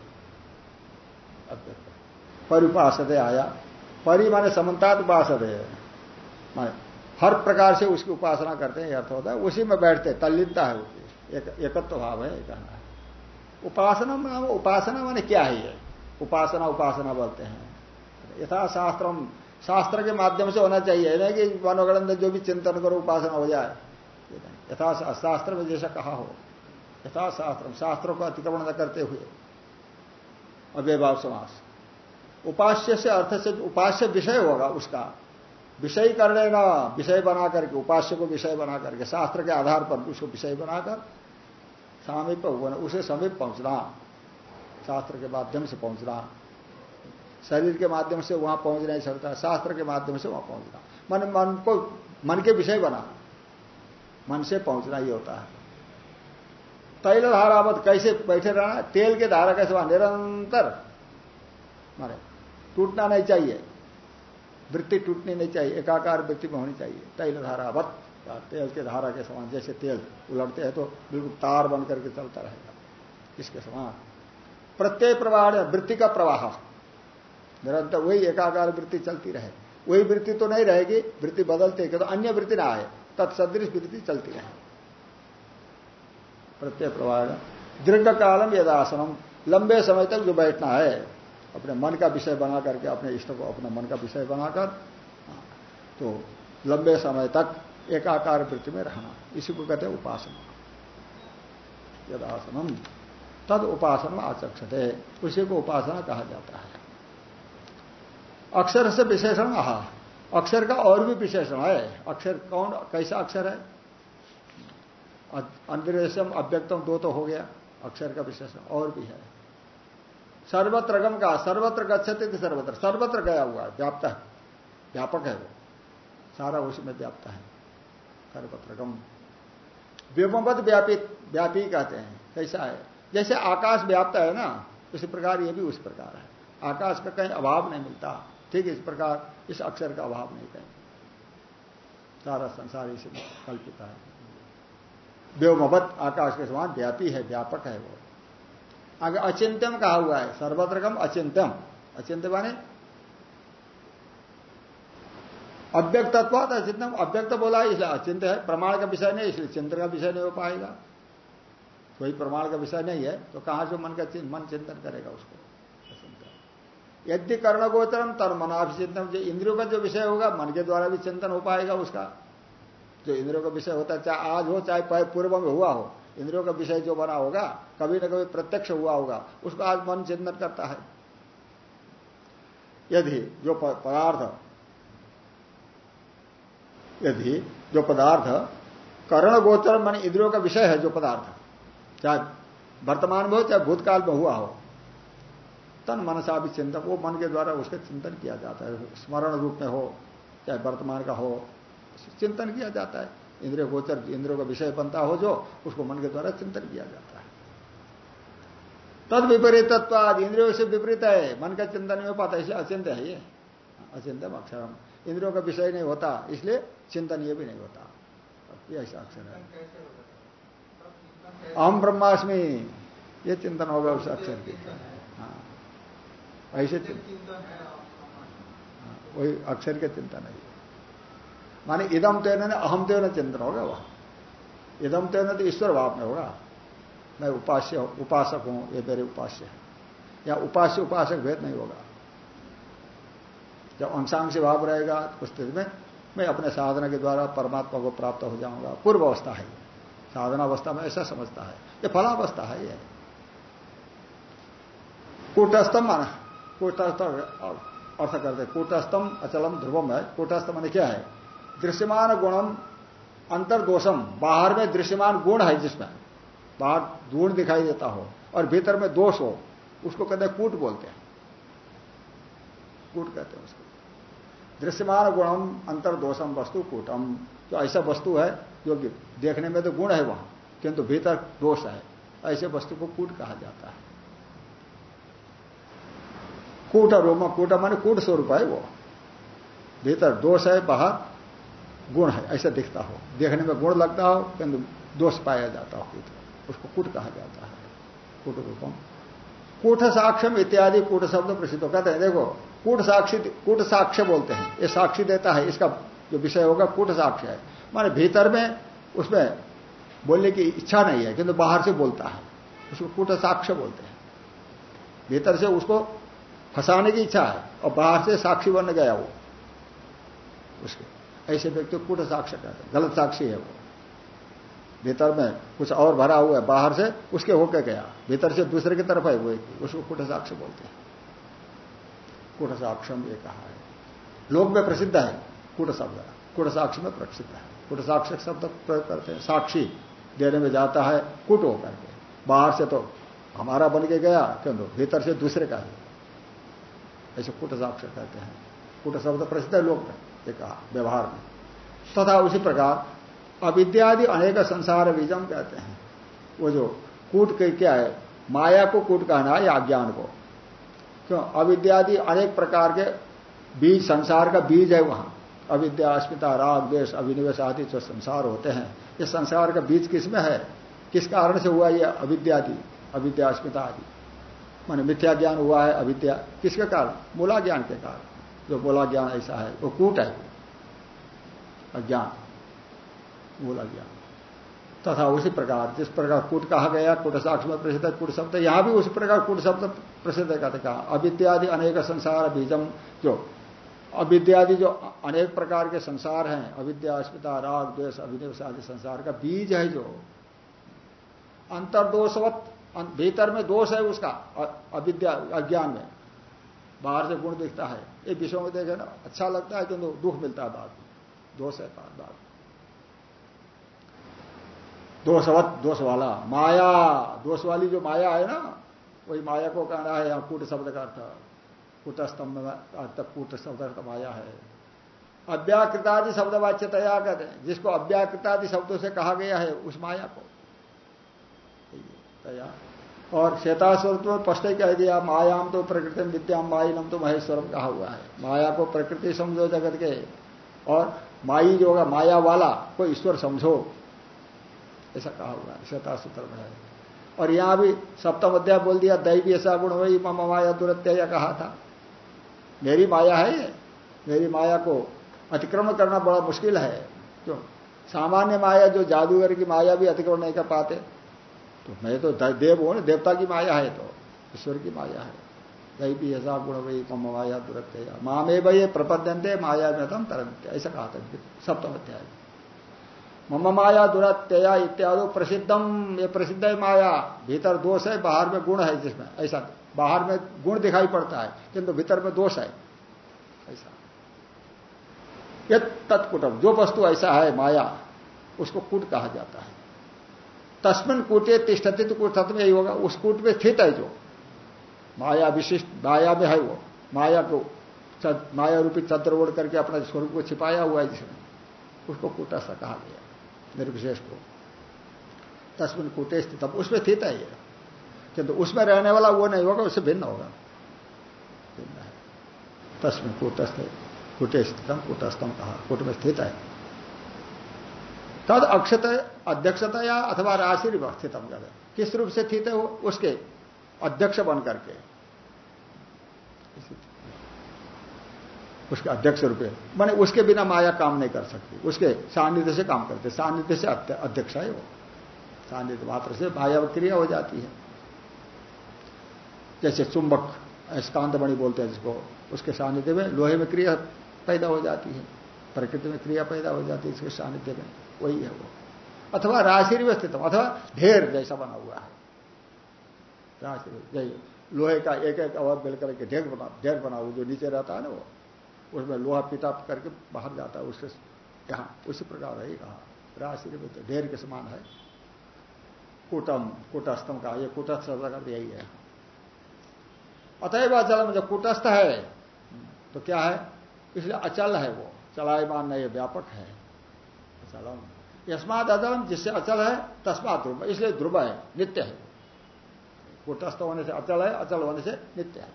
अव्यक्त। परिपासदे आया। परि माने समन्तात उपासद। है माने हर प्रकार से उसकी उपासना करते हैं अर्थ होता है। उसी में बैठते तल्लीनता है एक, एकत्व भाव है कहना है। उपासना उपासना माने क्या है ये? उपासना उपासना बोलते हैं। यथा शास्त्र शास्त्र के माध्यम से होना चाहिए नहीं कि मनोगणन जो भी चिंतन करो, उपासना हो जाए। यथा शास्त्र में जैसा कहा हो। यथा शास्त्र शास्त्रों को अतिक्रमण न करते हुए। अव्यभाव समास। उपास्य से अर्थ से उपास्य विषय होगा उसका। विषय कर लेना, विषय बना करके, उपास्य को विषय बना करके, शास्त्र के आधार पर उसको विषय बनाकर सामीप्य होना, उसे समीप पहुँचना। शास्त्र के माध्यम से पहुँचना। शरीर के माध्यम से वहाँ पहुँच नहीं सकता शास्त्र के माध्यम से वहाँ पहुँचना मन मन को, मन के विषय बना। मन से पहुँचना ही होता है। तैल धारावत कैसे बैठे रहना तेल के धारा कैसे वहाँ निरंतर मारे टूटना नहीं चाहिए। वृत्ति टूटनी नहीं चाहिए, एकाकार वृत्ति में होनी चाहिए। तैल धारावत तेल के धारा के समान, जैसे तेल उलटते हैं तो बिल्कुल तार बन करके चलता रहेगा। इसके समान। प्रत्यय प्रवाह वृत्ति का प्रवाह। निरंतर वही एकाकार वृत्ति चलती रहे। वही वृत्ति तो नहीं रहेगी, वृत्ति बदलते तो अन्य वृत्ति ना आए, तत्सदृश वृत्ति चलती रहे। प्रत्यय प्रवाह। दीर्घ कालम यदासनम, लंबे समय तक जो बैठना है, अपने मन का विषय बना करके, अपने इष्ट को अपना मन का विषय बनाकर तो लंबे समय तक एकाकार वृत्ति में रहना, इसी को कहते हैं उपासना। यदासनम, तद उपासना आचक्षते, उसी को उपासना कहा जाता है। अक्षर से विशेषण, आहा। अक्षर का और भी विशेषण है। अक्षर कौन, कैसा अक्षर है? अंतरेशम अव्यक्तम दो तो हो गया। अक्षर का विशेषण और भी है। सर्वत्र गम का, सर्वत्र गच्छते थे सर्वत्र। सर्वत्र गया हुआ है, व्याप्त है। व्यापक है वो। सारा उसमें व्याप्त है। सर्वत्र गम। व्योमवत व्यापी व्यापी कहते हैं। कैसा है? जैसे आकाश व्याप्त है ना, उसी प्रकार ये भी उस प्रकार है। आकाश का कहीं अभाव नहीं मिलता। ठीक इस प्रकार इस अक्षर का अभाव नहीं कहीं सारा संसार इसी कल्पित है। व्योमवत आकाश के समान व्यापी है, व्यापक है वो। आगे अचिंत्यम कहा हुआ है, सर्वत्रकम अचिंत्यम। अचिंत्य माने अव्यक्तत्व अचिंतम अव्यक्त बोला, इसलिए अचिंत्य है, प्रमाण का विषय नहीं, इसलिए चिंतन का विषय नहीं हो पाएगा। कोई प्रमाण का विषय नहीं है तो कहाँ से मन का मन चिंतन करेगा उसको? यदि कर्ण गोचरम तर मनाभिचिंतन जो इंद्रियों का जो विषय होगा, मन के द्वारा भी चिंतन हो पाएगा उसका। जो इंद्रियों का विषय होता है, चाहे आज हो, चाहे पूर्व में हुआ हो, इंद्रियों का विषय जो बना होगा, कभी न कभी प्रत्यक्ष हुआ होगा, उसको आज मन चिंतन करता है। यदि जो पदार्थ, यदि जो पदार्थ कर्ण गोचर मन इंद्रियों का विषय है, जो पदार्थ, चाहे वर्तमान में हो, चाहे भूतकाल में हुआ हो तन मनसा भी चिंतन वो मन के द्वारा उसका चिंतन किया जाता है। स्मरण रूप में हो, चाहे वर्तमान का हो, चिंतन किया जाता है। इंद्रिय गोचर, इंद्रियों का विषय बनता हो जो, उसको मन के द्वारा चिंतन किया जाता है। तद विपरीत आज इंद्रियों से विपरीत है। मन का चिंतन हो पाता इसलिए अचिंत है ये। अचिंतम अक्षरम। इंद्रियों का विषय नहीं होता, इसलिए चिंतन ये भी नहीं होता। ये ऐसा अक्षर है। अहम ब्रह्मास्मि, ये चिंतन होगा उस अक्षर की। ऐसे वही अक्षर के चिंतन है माने इदम तेन अहम तेन चिंतन होगा वह। इदम तेन तो ईश्वर भाव में होगा। मैं उपास्य उपासक हूँ, ये मेरे उपास्य है। या उपास्य, उपासक भेद नहीं होगा। जब अंशांश भाव रहेगा, उस स्थिति में मैं अपने साधना के द्वारा परमात्मा को प्राप्त हो जाऊँगा। पूर्व अवस्था है। साधना अवस्था में ऐसा समझता है। ये फलावस्था है ये। कूटस्थम माना। कूटस्थ अर्थ करते कूटस्थम अचलम ध्रुवम है। कूटस्थ मैंने क्या है? दृश्यमान गुणम अंतर्दोषम बाहर में दृश्यमान गुण है जिसमें। बाहर गुण दिखाई देता हो और भीतर में दोष हो, उसको कहते हैं कूट बोलते हैं। कूट कहते हैं उसको। दृश्यमान गुणम अंतर्दोषम वस्तु कूटम। जो ऐसा वस्तु है जो देखने में तो गुण है वहाँ, किंतु भीतर दोष है। ऐसे वस्तु को कूट कहा जाता है। कूट रोम, कूट माने कूट स्वरूप है वो। भीतर दोष है, बाहर गुण है, ऐसा दिखता हो। देखने में गुण लगता हो, किंतु दोष पाया जाता हो उसको कूट कहा जाता है। कूट रूपम। कूट साक्ष्यम इत्यादि, कूट शब्द प्रसिद्ध कहते हैं। देखो, कूट साक्षी, कूट साक्ष्य बोलते हैं। ये साक्षी देता है, इसका जो विषय होगा, कूट साक्ष्य है। माने भीतर में उसमें बोलने की इच्छा नहीं है, किंतु बाहर से बोलता है। उसको कूट साक्ष्य बोलते हैं। भीतर से उसको फंसाने की इच्छा है और बाहर से साक्षी बन गया वो। उसके, ऐसे व्यक्ति कूट साक्ष्य कहते हैं। गलत साक्षी है वो। भीतर में कुछ और भरा हुआ है, बाहर से उसके होके गया। भीतर से दूसरे की तरफ़ है वो उसको कुट साक्ष्य बोलते हैं। कुट साक्षम ये कहा है। लोक में प्रसिद्ध है कुट शब्द। कुट साक्ष में प्रसिद्ध है। कुट साक्ष शब्द प्रयोग करते हैं। साक्षी देने में जाता है, कुट होकर के। बाहर से तो हमारा बन के गया, क्यों भीतर से दूसरे का है। ऐसे कुट साक्ष कहते हैं। कुट शब्द प्रसिद्ध है लोक में ये कहा, व्यवहार में। तथा उसी प्रकार अविद्यादि अनेक संसार बीजम कहते हैं। वो जो कूट के क्या है, माया को कूट कहना है, या अज्ञान को। क्यों? अविद्यादि अनेक प्रकार के बीज, संसार का बीज है वहाँ। अविद्या, अस्मिता, राग देश अभिनिवेश आदि जो संसार होते हैं, ये संसार का बीज किसमें है? किस कारण से हुआ ये अविद्यादि, अविद्या, अस्मिता आदि? माने मिथ्या ज्ञान हुआ है, अविद्या। किसके कारण? मूला ज्ञान के कारण। जो बोला ज्ञान ऐसा है, वो कूट है। अज्ञान। बोला ज्ञान। तथा उसी प्रकार, जिस प्रकार कूट कहा गया, कुट साक्ष में प्रसिद्ध है, कुट शब्द, यहाँ भी उसी प्रकार कुट शब्द प्रसिद्ध कहते कहा। अविद्यादि अनेक संसार बीजम, जो अविद्यादि जो अनेक प्रकार के संसार हैं, अविद्या, अस्मिता, राग, द्वेष, अभिनिवेश आदि संसार का बीज है जो। अंतर्दोषवत भीतर में दोष है उसका अविद्या, अज्ञान में। बाहर से गुण दिखता है। ये विषयों में देखे ना अच्छा लगता है किंतु दुख मिलता है बाद में। दोष है बाद दोषवत दोष वाला माया दोष वाली जो माया है ना, वही माया को कहना है, यहाँ कूट शब्द का अर्थ। कूटस्तंभ कूट शब्द अर्थ माया है। अव्याकृतादि शब्द वाच्यतया कहते हैं। जिसको अव्याकृतादि शब्दों से कहा गया है, उस माया को। और श्वेतास्वर में स्पष्ट कह दिया मायाम तो प्रकृति विद्याम माइनम तो महेश्वरम कहा हुआ है। माया को प्रकृति समझो जगत के। और माई जो होगा, माया वाला, को ईश्वर समझो। ऐसा कहा हुआ है श्वेता सूत्र में और यहाँ भी सप्तम अध्याय बोल दिया दैवी ऐसा गुण वही, मम माया दुरत्या कहा था। मेरी माया है मेरी माया को अतिक्रमण करना बड़ा मुश्किल है। क्यों? सामान्य माया जो जादूगर की माया भी अतिक्रमण नहीं कर पाते। तो मैं तो देव हूँ देवता की माया है तो ईश्वर की माया है। दैवी ऐसा गुण वही मम माया दुरत्या मामे भाई प्रपद्यंते, माया में तम तरंत ऐसा कहा था सप्तम अध्याय मम माया दुरत्यया इत्यादि प्रसिद्धम, ये प्रसिद्ध है माया। भीतर दोष है, बाहर में गुण है जिसमें, ऐसा, बाहर में गुण दिखाई पड़ता है, किंतु भीतर में दोष है, ऐसा। ये तत्कुटम जो वस्तु ऐसा है माया, उसको कुट कहा जाता है। तस्मिन कूटे तिष्ठती तो कूट में यही होगा। उस कूट में स्थित है जो। माया विशिष्ट, माया में है वो। माया को माया रूपी चंद्र ओढ़ करके अपने स्वरूप को छिपाया हुआ है जिसमें। उसको कूटस्थ कहा गया निर्विशेष को। तस्मिन कूटे स्थित उसमें स्थित है ये। किंतु उसमें रहने वाला वो नहीं होगा, उससे भिन्न होगा। तस्मिन कूटस्थ, कूटे स्थितम, कूटस्थम कहा। कूट में स्थित है। तद अक्षत अध्यक्षता या अथवा राशि स्थितम कर किस रूप से स्थित है वो? उसके अध्यक्ष बन करके। उसके अध्यक्ष रूपे माने उसके बिना माया काम नहीं कर सकती। उसके सान्निध्य से काम करते। सान्निध्य से अध्यक्ष है वो। सान्निध्य मात्र से माया क्रिया हो जाती है। जैसे चुंबक स्कांतमणि बोलते हैं जिसको। उसके सानिध्य में लोहे में क्रिया पैदा हो जाती है। प्रकृति में क्रिया पैदा हो जाती है इसके सानिध्य में। वही है वो। अथवा राशि में स्थित अथवा ढेर जैसा बना हुआ है। राशि लोहे का एक एक अवध मिलकर के ढेर बना ढेर बना हुआ जो नीचे रहता है ना वो, उसमें लोहा पिता करके बाहर जाता है, उससे, यहाँ, उसी प्रकार है कहा। राशि तो ढेर के समान है। कुटम, कुटस्थम का ये कुटस्थ शब्द यही है। अतएव अचल में जो कुटस्थ है तो क्या है? इसलिए अचल है वो। चलायमान नहीं व्यापक है। अचलम। यस्माद अदलम जिससे अचल है, तस्मात ध्रुव, इसलिए ध्रुव है, नित्य है। वो होने से अचल है, अचल होने से नित्य है।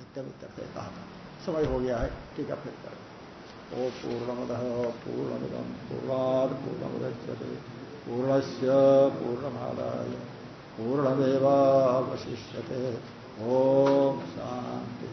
इत्यादि करते कहा था। समय हो गया है, ठीक है, फिर कर। ओ पूर्णमद पूर्णमिदम पूर्वाद पूर्णमुदच्यते पूर्णस्य पूर्णमादाय, पूर्णमेवावशिष्यते। ओम शांति